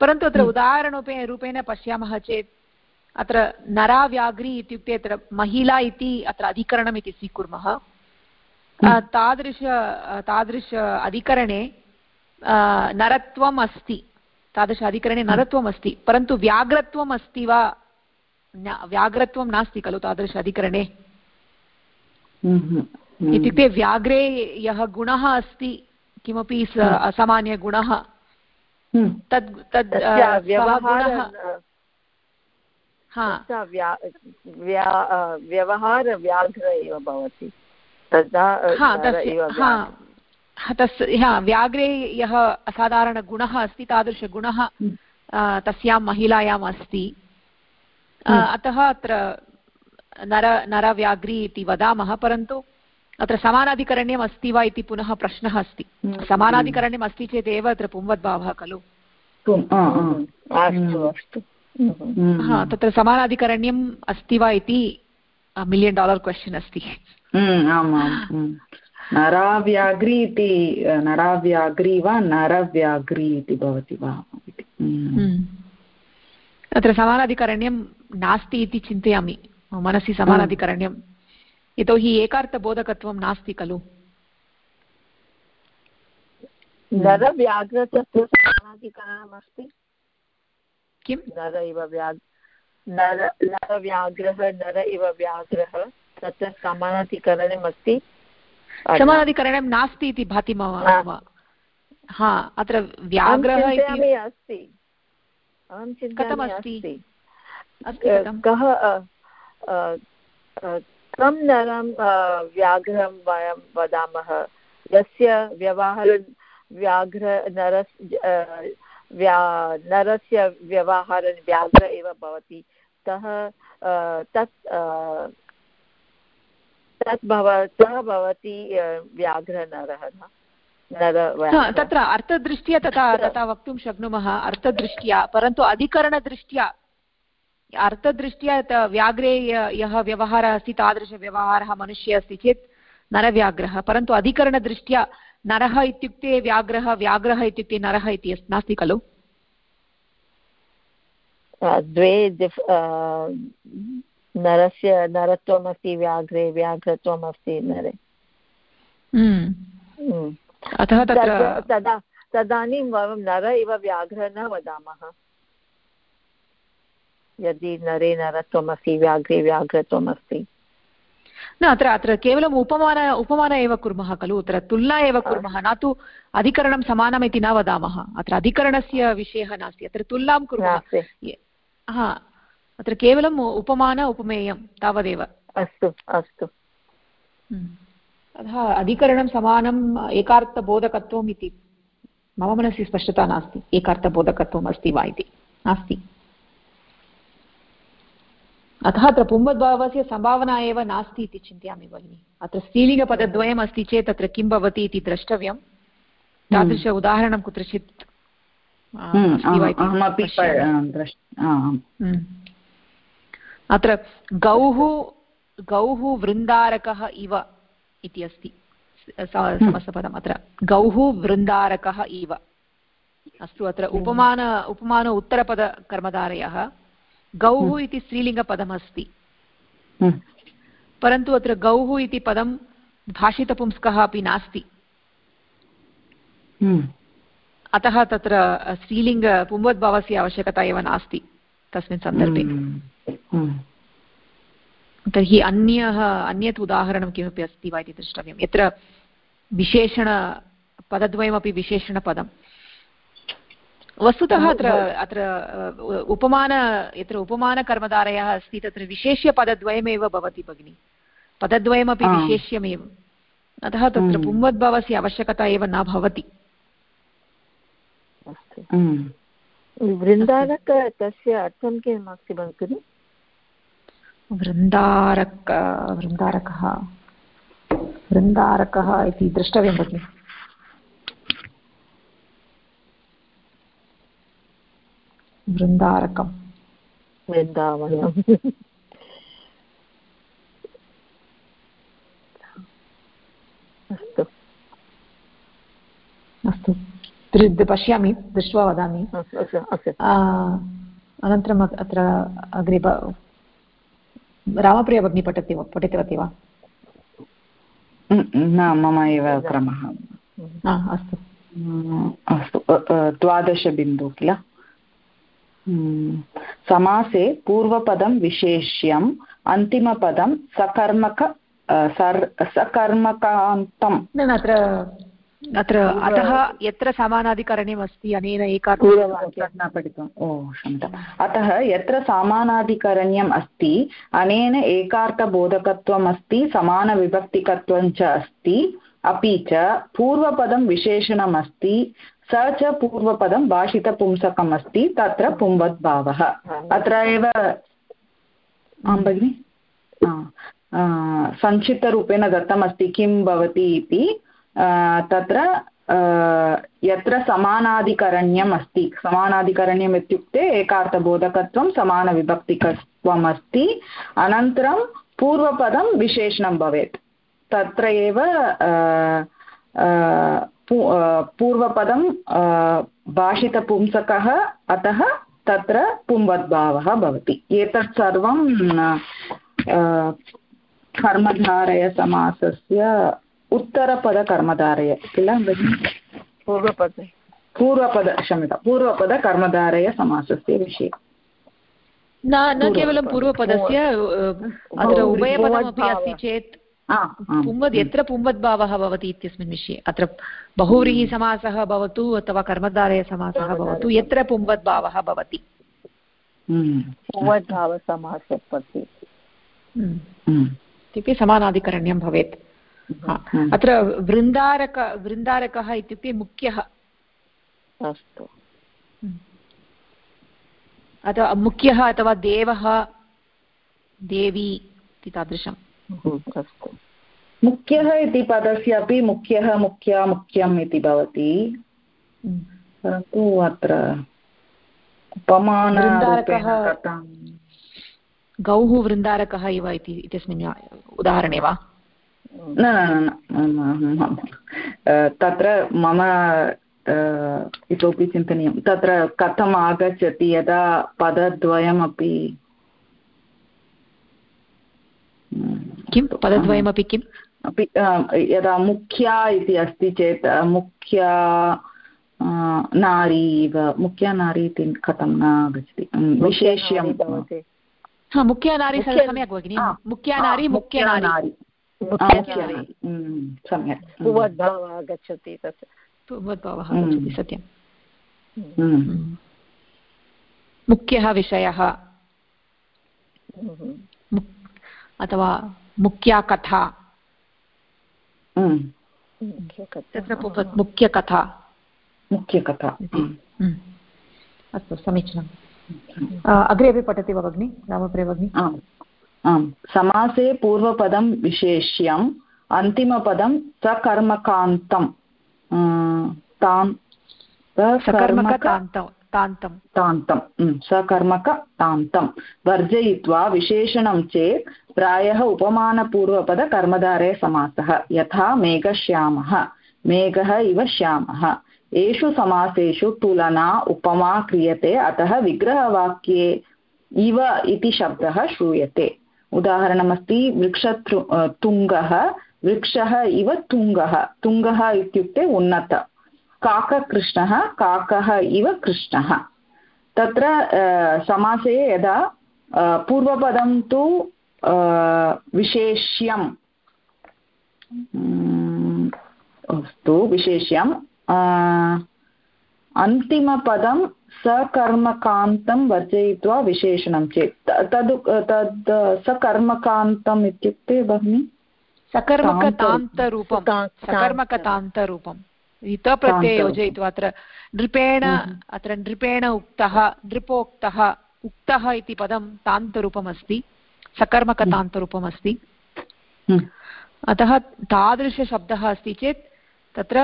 परन्तु अत्र हम्म। उदाहरणरूपे रूपेण पश्यामः चेत् अत्र नराव्याघ्री इत्युक्ते अत्र महिला इति अत्र अधिकरणम् इति स्वीकुर्मः। हम्म। तादृश तादृश अधिकरणे नरत्वम् अस्ति। तादृश अधिकरणे नरत्वम् अस्ति परन्तु व्याघ्रत्वम् अस्ति वा? व्याघ्रत्वं नास्ति खलु तादृश अधिकरणे। इत्युक्ते व्याघ्रे यः गुणः अस्ति किमपि असामान्यगुणः तद् तद् व्यवहार व्याघ्र एव भवति। तदा तस् हा व्याघ्रे यः असाधारणगुणः अस्ति तादृशगुणः हम्म। तस्यां महिलायाम् अस्ति। हम्म। अतः अत्र नर नरव्याघ्री इति वदामः परन्तु अत्र समानाधिकरण्यम् अस्ति वा इति पुनः प्रश्नः अस्ति। हम्म। समानाधिकरण्यम् अस्ति चेत् एव अत्र पुंवद्भावः खलु। हा तत्र समानाधिकरण्यम् अस्ति वा इति मिलियन् डालर् क्वश्चन् अस्ति। नराव्याघ्री इति नराव्याघ्री वा नरव्याघ्री इति भवति वा? इति हम्म। समानाधिकरण्यं नास्ति इति चिन्तयामि। मनसि समानाधिकरण्यं यतोहि एकार्थबोधकत्वं नास्ति खलु। नरव्याघ्रस्य समानाधिकरणमस्ति। किं नर इव व्याघ्र नर नरव्याघ्रः नर इव व्याघ्रः। तत्र समानाधिकरणमस्ति समानाधिकरणं नास्ति इति भाति मम हा। अत्र व्याघ्रः इति अस्ति। कथमस्ति कः कं नरं व्याघ्रं वयं वदामः? यस्य व्यवहार व्याघ्र नरस् व्या नरस्य व्यवहार व्याघ्र एव भवति। सः तत् तत् भव सः भवति व्याघ्रनरः तत्र अर्थदृष्ट्या तथा तथा वक्तुं शक्नुमः अर्थदृष्ट्या परन्तु अधिकरणदृष्ट्या। अर्थदृष्ट्या व्याघ्रे यः व्यवहारः अस्ति तादृशव्यवहारः मनुष्ये अस्ति चेत् नरव्याघ्रः परन्तु अधिकरणदृष्ट्या नरः इत्युक्ते व्याघ्रः व्याघ्रः इत्युक्ते नरः इति नास्ति खलु द्वे नरस्य नरत्वमस्ति व्याघ्रे व्याघ्रत्वमस्ति नरे हम्म। हम्म। अतः तदा तदानीं वयं नर इव व्याघ्र न वदामः यदि नरे नरत्वमस्ति व्याघ्रे व्याघ्रत्वमस्ति न अत्र अत्र केवलम् उपमान उपमान एव कुर्मः खलु अत्र तुलना एव कुर्मः न तु अधिकरणं समानम् इति न वदामः अत्र अधिकरणस्य विषयः नास्ति अत्र तुलनां कुर्मः। हा अत्र केवलम् उपमान उपमेयं तावदेव। अस्तु अस्तु। हम्म। अतः अधिकरणं समानम् एकार्थबोधकत्वम् इति मम मनसि स्पष्टता नास्ति एकार्थबोधकत्वम् अस्ति वा इति नास्ति। अतः अत्र पुंवद्भावस्य सम्भावना एव नास्ति इति चिन्तयामि भगिनि। अत्र स्त्रीलिङ्गपदद्वयम् अस्ति चेत् अत्र किं भवति इति द्रष्टव्यं। तादृश हम्म। उदाहरणं कुत्रचित् अहमपि अत्र गौः गौः वृन्दारकः इव इति अस्ति। समस्तपदम् अत्र। गौः वृन्दारकः इव। अस्तु अत्र उपमान उपमान उत्तरपदकर्मधारयः गौः हम्म। इति स्त्रीलिङ्गपदमस्ति। हम्म। परन्तु अत्र गौः इति पदं भाषितपुंस्कः अपि नास्ति। हम्म। अतः तत्र स्त्रीलिङ्ग पुंवद्भावस्य आवश्यकता एव नास्ति तस्मिन् सन्दर्भे। तर्हि अन्यः अन्यत् उदाहरणं किमपि अस्ति वा इति द्रष्टव्यं यत्र विशेषणपदद्वयमपि विशेषणपदं। वस्तुतः अत्र अत्र उपमान यत्र उपमानकर्मधारयः अस्ति तत्र विशेष्य पदद्वयमेव भवति भगिनि। पदद्वयमपि विशेष्यमेव। अतः तत्र। पुंवद्भवस्य आवश्यकता एव न भवति। हम्म। वृन्दारक तस्य अर्थं किम् अस्ति भगिनि? वृन्दारक वृन्दारकः। वृन्दारकः इति द्रष्टव्यं भगिनि। वृन्दारकं वृन्दावनम् अस्तु अस्तु पश्यामि दृष्ट्वा वदामि अनन्तरम् अत्र अग्रे रामप्रिया भगिनी पठति वा पठितवती वा न मम एव क्रमः अस्तु अस्तु द्वादशबिन्दु किल समासे पूर्वपदं विशेष्यम् अन्तिमपदं सकर्मक सकर्मकान्तम् अत्र अत्र अतः यत्र समानाधिकरणीयम् अस्ति अनेन एका न पठितम् ओ क्षम्यता अतः यत्र समानाधिकरण्यम् अस्ति अनेन एकार्थबोधकत्वम् अस्ति समानविभक्तिकत्वं च अस्ति अपि च पूर्वपदं विशेषणम् अस्ति स च पूर्वपदं भाषितपुंसकम् अस्ति, तत्र पुंवद्भावः। अत्र एव, आं भगिनि? संक्षिप्तरूपेण दत्तमस्ति, किं भवति इति। तत्र यत्र समानाधिकरण्यम् अस्ति। समानाधिकरण्यम् इत्युक्ते एकार्थबोधकत्वं, समानविभक्तिकत्वम् अस्ति। अनन्तरं पूर्वपदं विशेषणं भवेत्। तत्र एव पूर्वपदं भाषितपुंसकः अतः तत्र पुंवद्भावः भवति। एतत् सर्वं कर्मधारयसमासस्य उत्तरपदकर्मधारय किल? पूर्वपद। पूर्वपद क्षम्यता पूर्वपदकर्मधारयसमासस्य विषये। न न केवलं पूर्वपदस्य अत्र उभयपदमपि अस्ति चेत् पुंवद् यत्र पुंवद्भावः भवति इत्यस्मिन् विषये। अत्र बहुव्रीहिसमासः भवतु अथवा कर्मधारयसमासः भवतु। यत्र पुंवद्भावः भवति। पुंवद्भावसमासः इत्यपि समानाधिकरण्यं भवेत्। अत्र वृन्दारक वृन्दारकः इत्युक्ते मुख्यः। अस्तु। अथवा मुख्यः अथवा देवः देवी इति तादृशम्। अस्तु। मुख्यः इति पदस्य अपि मुख्यः मुख्या मुख्यम् इति भवति। परन्तु अत्र उपमान गौः वृन्दारकः इव इति इत्यस्मिन् उदाहरणे वा? न न तत्र मम इतोपि चिन्तनीयं। तत्र कथम् आगच्छति यदा पदद्वयमपि किं? पदद्वयमपि किम् अपि यदा मुख्या इति अस्ति चेत् मुख्या नारी इव मुख्या नारी इति कथं न आगच्छति? विशेष्यं मुख्या नारी सम्यक् भगिनि। मुख्या नारी मुख्या नारी। सम्यक्। भुवद्भावः आगच्छति तत् भुवद्भावः आगच्छति सत्यं मुख्यः विषयः। अथवा मुख्या कथा तत्र मुख्यकथा। मुख्यकथा। अस्तु समीचीनम्। अग्रे अपि पठति वा भगिनि? रामप्रिय भगिनि? आम्। आम्। समासे पूर्वपदं विशेष्यम् अन्तिमपदं सकर्मकान्तं। तान् तान्तं। सकर्मकतान्तं वर्जयित्वा विशेषणं चेत् प्रायः उपमानपूर्वपदकर्मधारे समासः। यथा मेघश्यामः। मेघः इव श्यामः। एषु समासेषु तुलना, उपमा क्रियते, अतः विग्रहवाक्ये इव इति शब्दः श्रूयते। उदाहरणमस्ति, वृक्षतृ तुङ्गः। वृक्षः इव तुङ्गः। तुङ्गः इत्युक्ते उन्नत। काककृष्णः काकः इव कृष्णः। तत्र समासे यदा पूर्वपदं तु विशेष्यम् अस्तु विशेष्यं अन्तिमपदं सकर्मकान्तं वर्जयित्वा विशेषणं चेत्। तद् तद् सकर्मकान्तम् इत्युक्ते भगिनि? सकर्मकतान्तरूपं। सकर्मकतान्तरूपम्। इत प्रत्यये योजयित्वा अत्र नृपेण हम्म। अत्र नृपेण उक्तः नृपोक्तः उक्तः इति पदं तान्तरूपम् अस्ति सकर्मकतान्तरूपम् अस्ति हम्म। अतः तादृशशब्दः अस्ति चेत् तत्र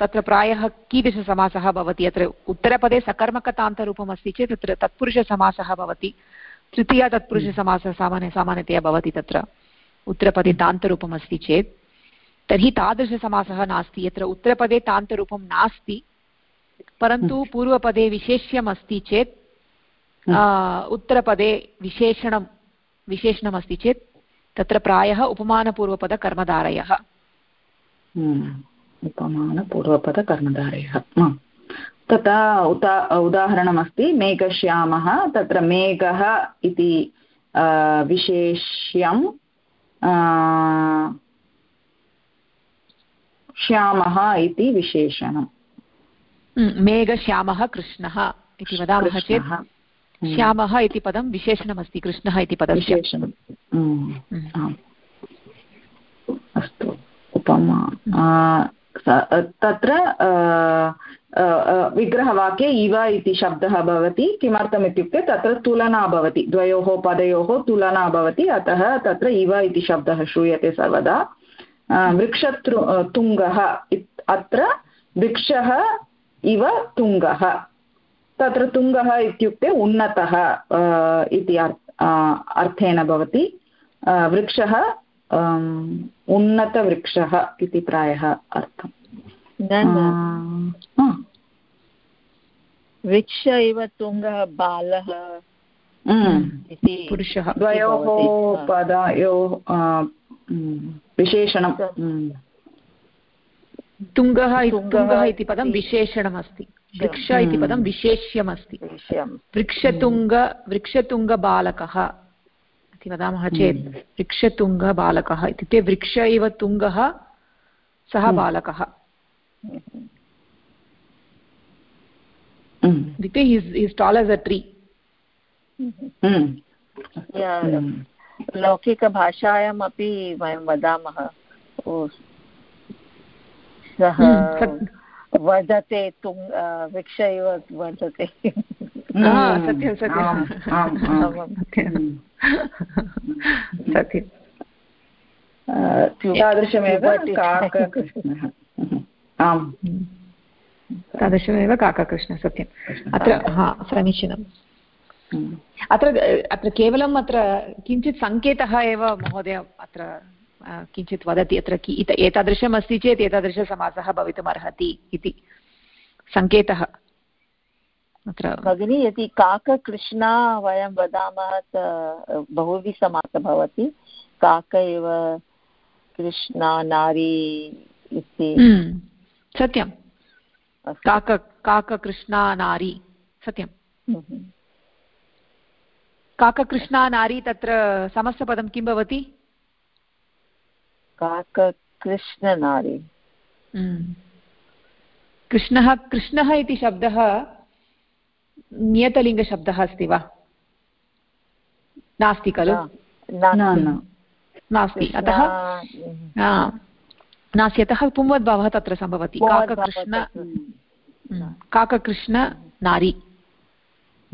तत्र प्रायः कीदृशसमासः भवति? अत्र उत्तरपदे सकर्मकतान्तरूपम् अस्ति चेत् तत्र तत्पुरुषसमासः भवति तृतीया तत्पुरुषसमासः सामान्य सामान्यतया भवति तत्र। उत्तरपदे तान्तरूपम् अस्ति चेत्। तर्हि तादृशसमासः नास्ति यत्र उत्तरपदे तान्तरूपं नास्ति परन्तु हम्म। पूर्वपदे विशेष्यम् अस्ति चेत् हम्म। उत्तरपदे विशेषणं विशेषणमस्ति चेत् तत्र प्रायः उपमानपूर्वपदकर्मधारयः हम्म। उपमानपूर्वपदकर्मधारयः तथा उदा उदाहरणमस्ति मेघश्यामः तत्र मेघः इति विशेष्यं श्यामः इति विशेषणम्। मेघश्यामः कृष्णः इति वदामः चेत् श्यामः इति पदं विशेषणमस्ति कृष्णः इति पदं विशेषणम्। अस्तु उपमा। तत्र विग्रहवाक्ये इव इति शब्दः भवति किमर्थम् इत्युक्ते तत्र तुलना भवति द्वयोः पदयोः तुलना भवति अतः तत्र इव इति शब्दः श्रूयते सर्वदा। वृक्षतृ तुङ्गः अत्र वृक्षः इव तुङ्गः। तत्र तुङ्गः इत्युक्ते उन्नतः इति अर्थेन भवति। वृक्षः उन्नतवृक्षः इति प्रायः अर्थम्। वृक्ष इव तुङ्गः बालः पुरुषः द्वयोः पदयोः विशेषणं तुङ्गः तुङ्गः इति पदं विशेषणमस्ति। वृक्ष इति पदं विशेष्यमस्ति। वृक्षतुङ्ग वृक्षतुङ्गबालकः इति वदामः चेत् वृक्षतुङ्गबालकः इत्युक्ते वृक्ष इव तुङ्गः सः बालकः। इत्युक्ते he's tall as a tree लौकिकभाषायाम् अपि वयं वदामः। सः वर्धते तुङ् वृक्ष इव वर्धते सत्यं सत्यं। सत्यं। तादृशमेव आम्। तादृशमेव काककृष्ण सत्यम्। अत्र हा समीचीनम्। अत्र अत्र केवलम् अत्र किञ्चित् सङ्केतः एव महोदय अत्र किञ्चित् वदति अत्र एतादृशम् अस्ति चेत् एतादृशसमासः भवितुम् अर्हति इति सङ्केतः। अत्र भगिनी यदि काककृष्णा वयं वदामः बहुविधसमासः भवति। काक एव कृष्णा नारी इति। हम्म, सत्यं काक काककृष्णा नारी सत्यं हम्म। काककृष्णा नारी तत्र समस्तपदं किं भवति? काककृष्णनारी हम्म। कृष्णः कृष्णः इति शब्दः नियतलिङ्गशब्दः अस्ति वा? नास्ति खलु? नास्ति। अतः नास्ति। अतः पुंवद्भावः तत्र सम्भवति। काककृष्ण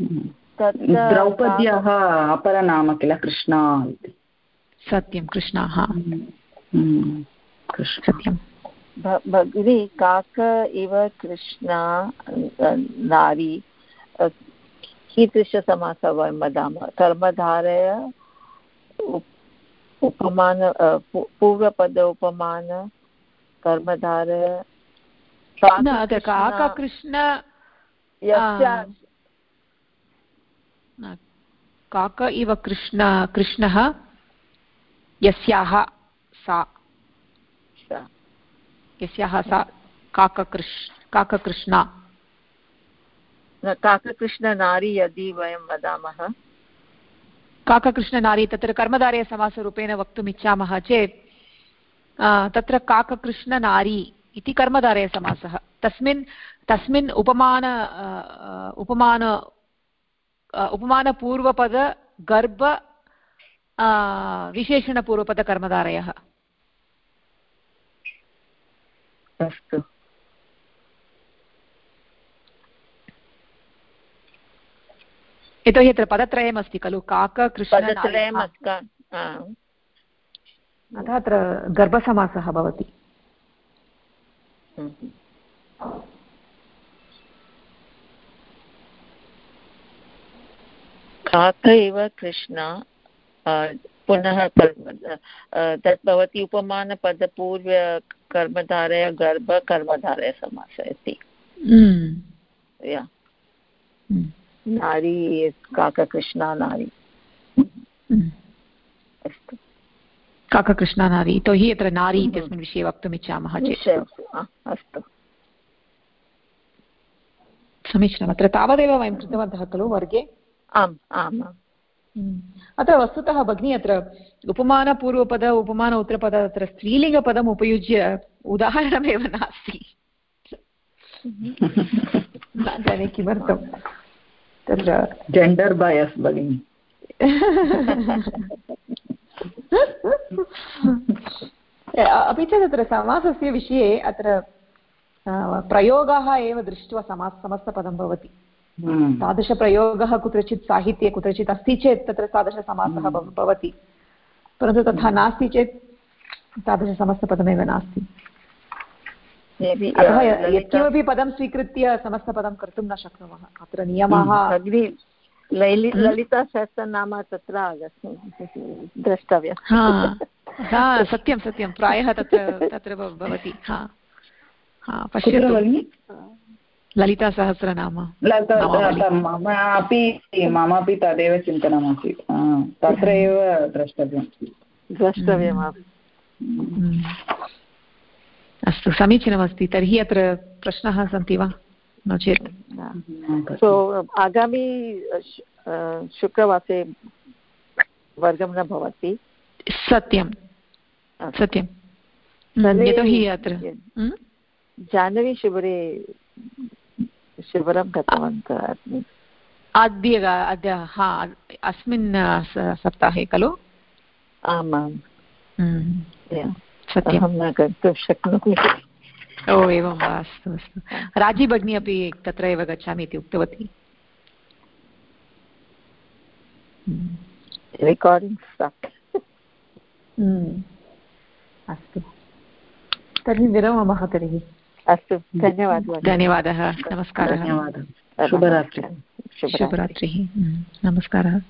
हम्म। द्रौपद्याः अपरनाम किल कृष्णा इति। सत्यं कृष्णाः। हम्म, हम्म, सत्यं। भगिनी काक इव कृष्णा नारी कीदृशसमासः वयं वदामः? कर्मधारय उपमान पूर्वपद उपमान कर्मधारय काककृष्ण काक इव कृष्ण कृष्णः यस्याः सा। यस्याः सा काककृष् काककृष्णा काककृष्णनारी यदि वयं वदामः। काककृष्णनारी तत्र कर्मधारयसमासरूपेण वक्तुम् इच्छामः चेत् तत्र काककृष्णनारी इति कर्मधारयसमासः तस्मिन् तस्मिन् उपमान उपमान उपमानपूर्वपद गर्भ विशेषणपूर्वपदकर्मधारयः अस्तु यतोहि अत्र पदत्रयमस्ति खलु? काक कृष्ण अतः अत्र गर्भसमासः भवति। काक एव कृष्ण पुनः तत् भवति उपमानपदपूर्व कर्मधारय गर्भ कर्मधारय समास इति हम्म। हम्म। नारी काककृष्णा नारी। हम्म। अस्तु। काककृष्णा नारी यतोहि अत्र नारी इत्यस्मिन् विषये वक्तुम् इच्छामः चेत्। अस्तु। समीचीनम् अत्र तावदेव वयं कृतवन्तः खलु वर्गे। आम् आम्। अत्र वस्तुतः भगिनी अत्र उपमानपूर्वपद उपमान उत्तरपद अत्र स्त्रीलिङ्गपदम् उपयुज्य उदाहरणमेव नास्ति न जाने किमर्थं तत्र जेण्डर् बयस् भगिनि अपि च तत्र समासस्य विषये अत्र प्रयोगाः एव दृष्ट्वा समास समस्तपदं भवति। तादृशप्रयोगः कुत्रचित् साहित्ये कुत्रचित् अस्ति चेत् तत्र तादृशसमासः हम्म। भवति। परन्तु तथा नास्ति चेत् तादृशसमस्तपदमेव नास्ति। अतः यत्किमपि पदं स्वीकृत्य समस्तपदं कर्तुं न शक्नुमः। अत्र नियमाः। ललिताशास्त्रनाम तत्र द्रष्टव्यं सत्यं सत्यं। प्रायः तत्र तत्र भवति। पश्यतु। ललितासहस्रनाम मम अपि ममापि तदेव चिन्तनमासीत्। तत्र एव द्रष्टव्यं द्रष्टव्यम् हम्म। अस्तु समीचीनमस्ति। तर्हि अत्र प्रश्नाः सन्ति वा? नो चेत्। सो आगामि शुक्रवासरे वर्गं न भवति। सत्यं सत्यं यतोहि अत्र। हम्म? जानवीशिबिरे शिबिरं गतवन्तः अद्य अद्य हा अस्मिन् सप्ताहे खलु? आमां हम्म। सत्यं न गन्तुं शक्नोमि। ओ एवं वा अस्तु अस्तु। राज़ी भगिनी अपि तत्र एव गच्छामि इति उक्तवती। Recording hmm. अस्तु। तर्हि विरमामः तर्हि। अस्तु धन्यवादः धन्यवादः नमस्कारः। धन्यवादः। शुभरात्रिः। शुभरात्रिः। नमस्कारः।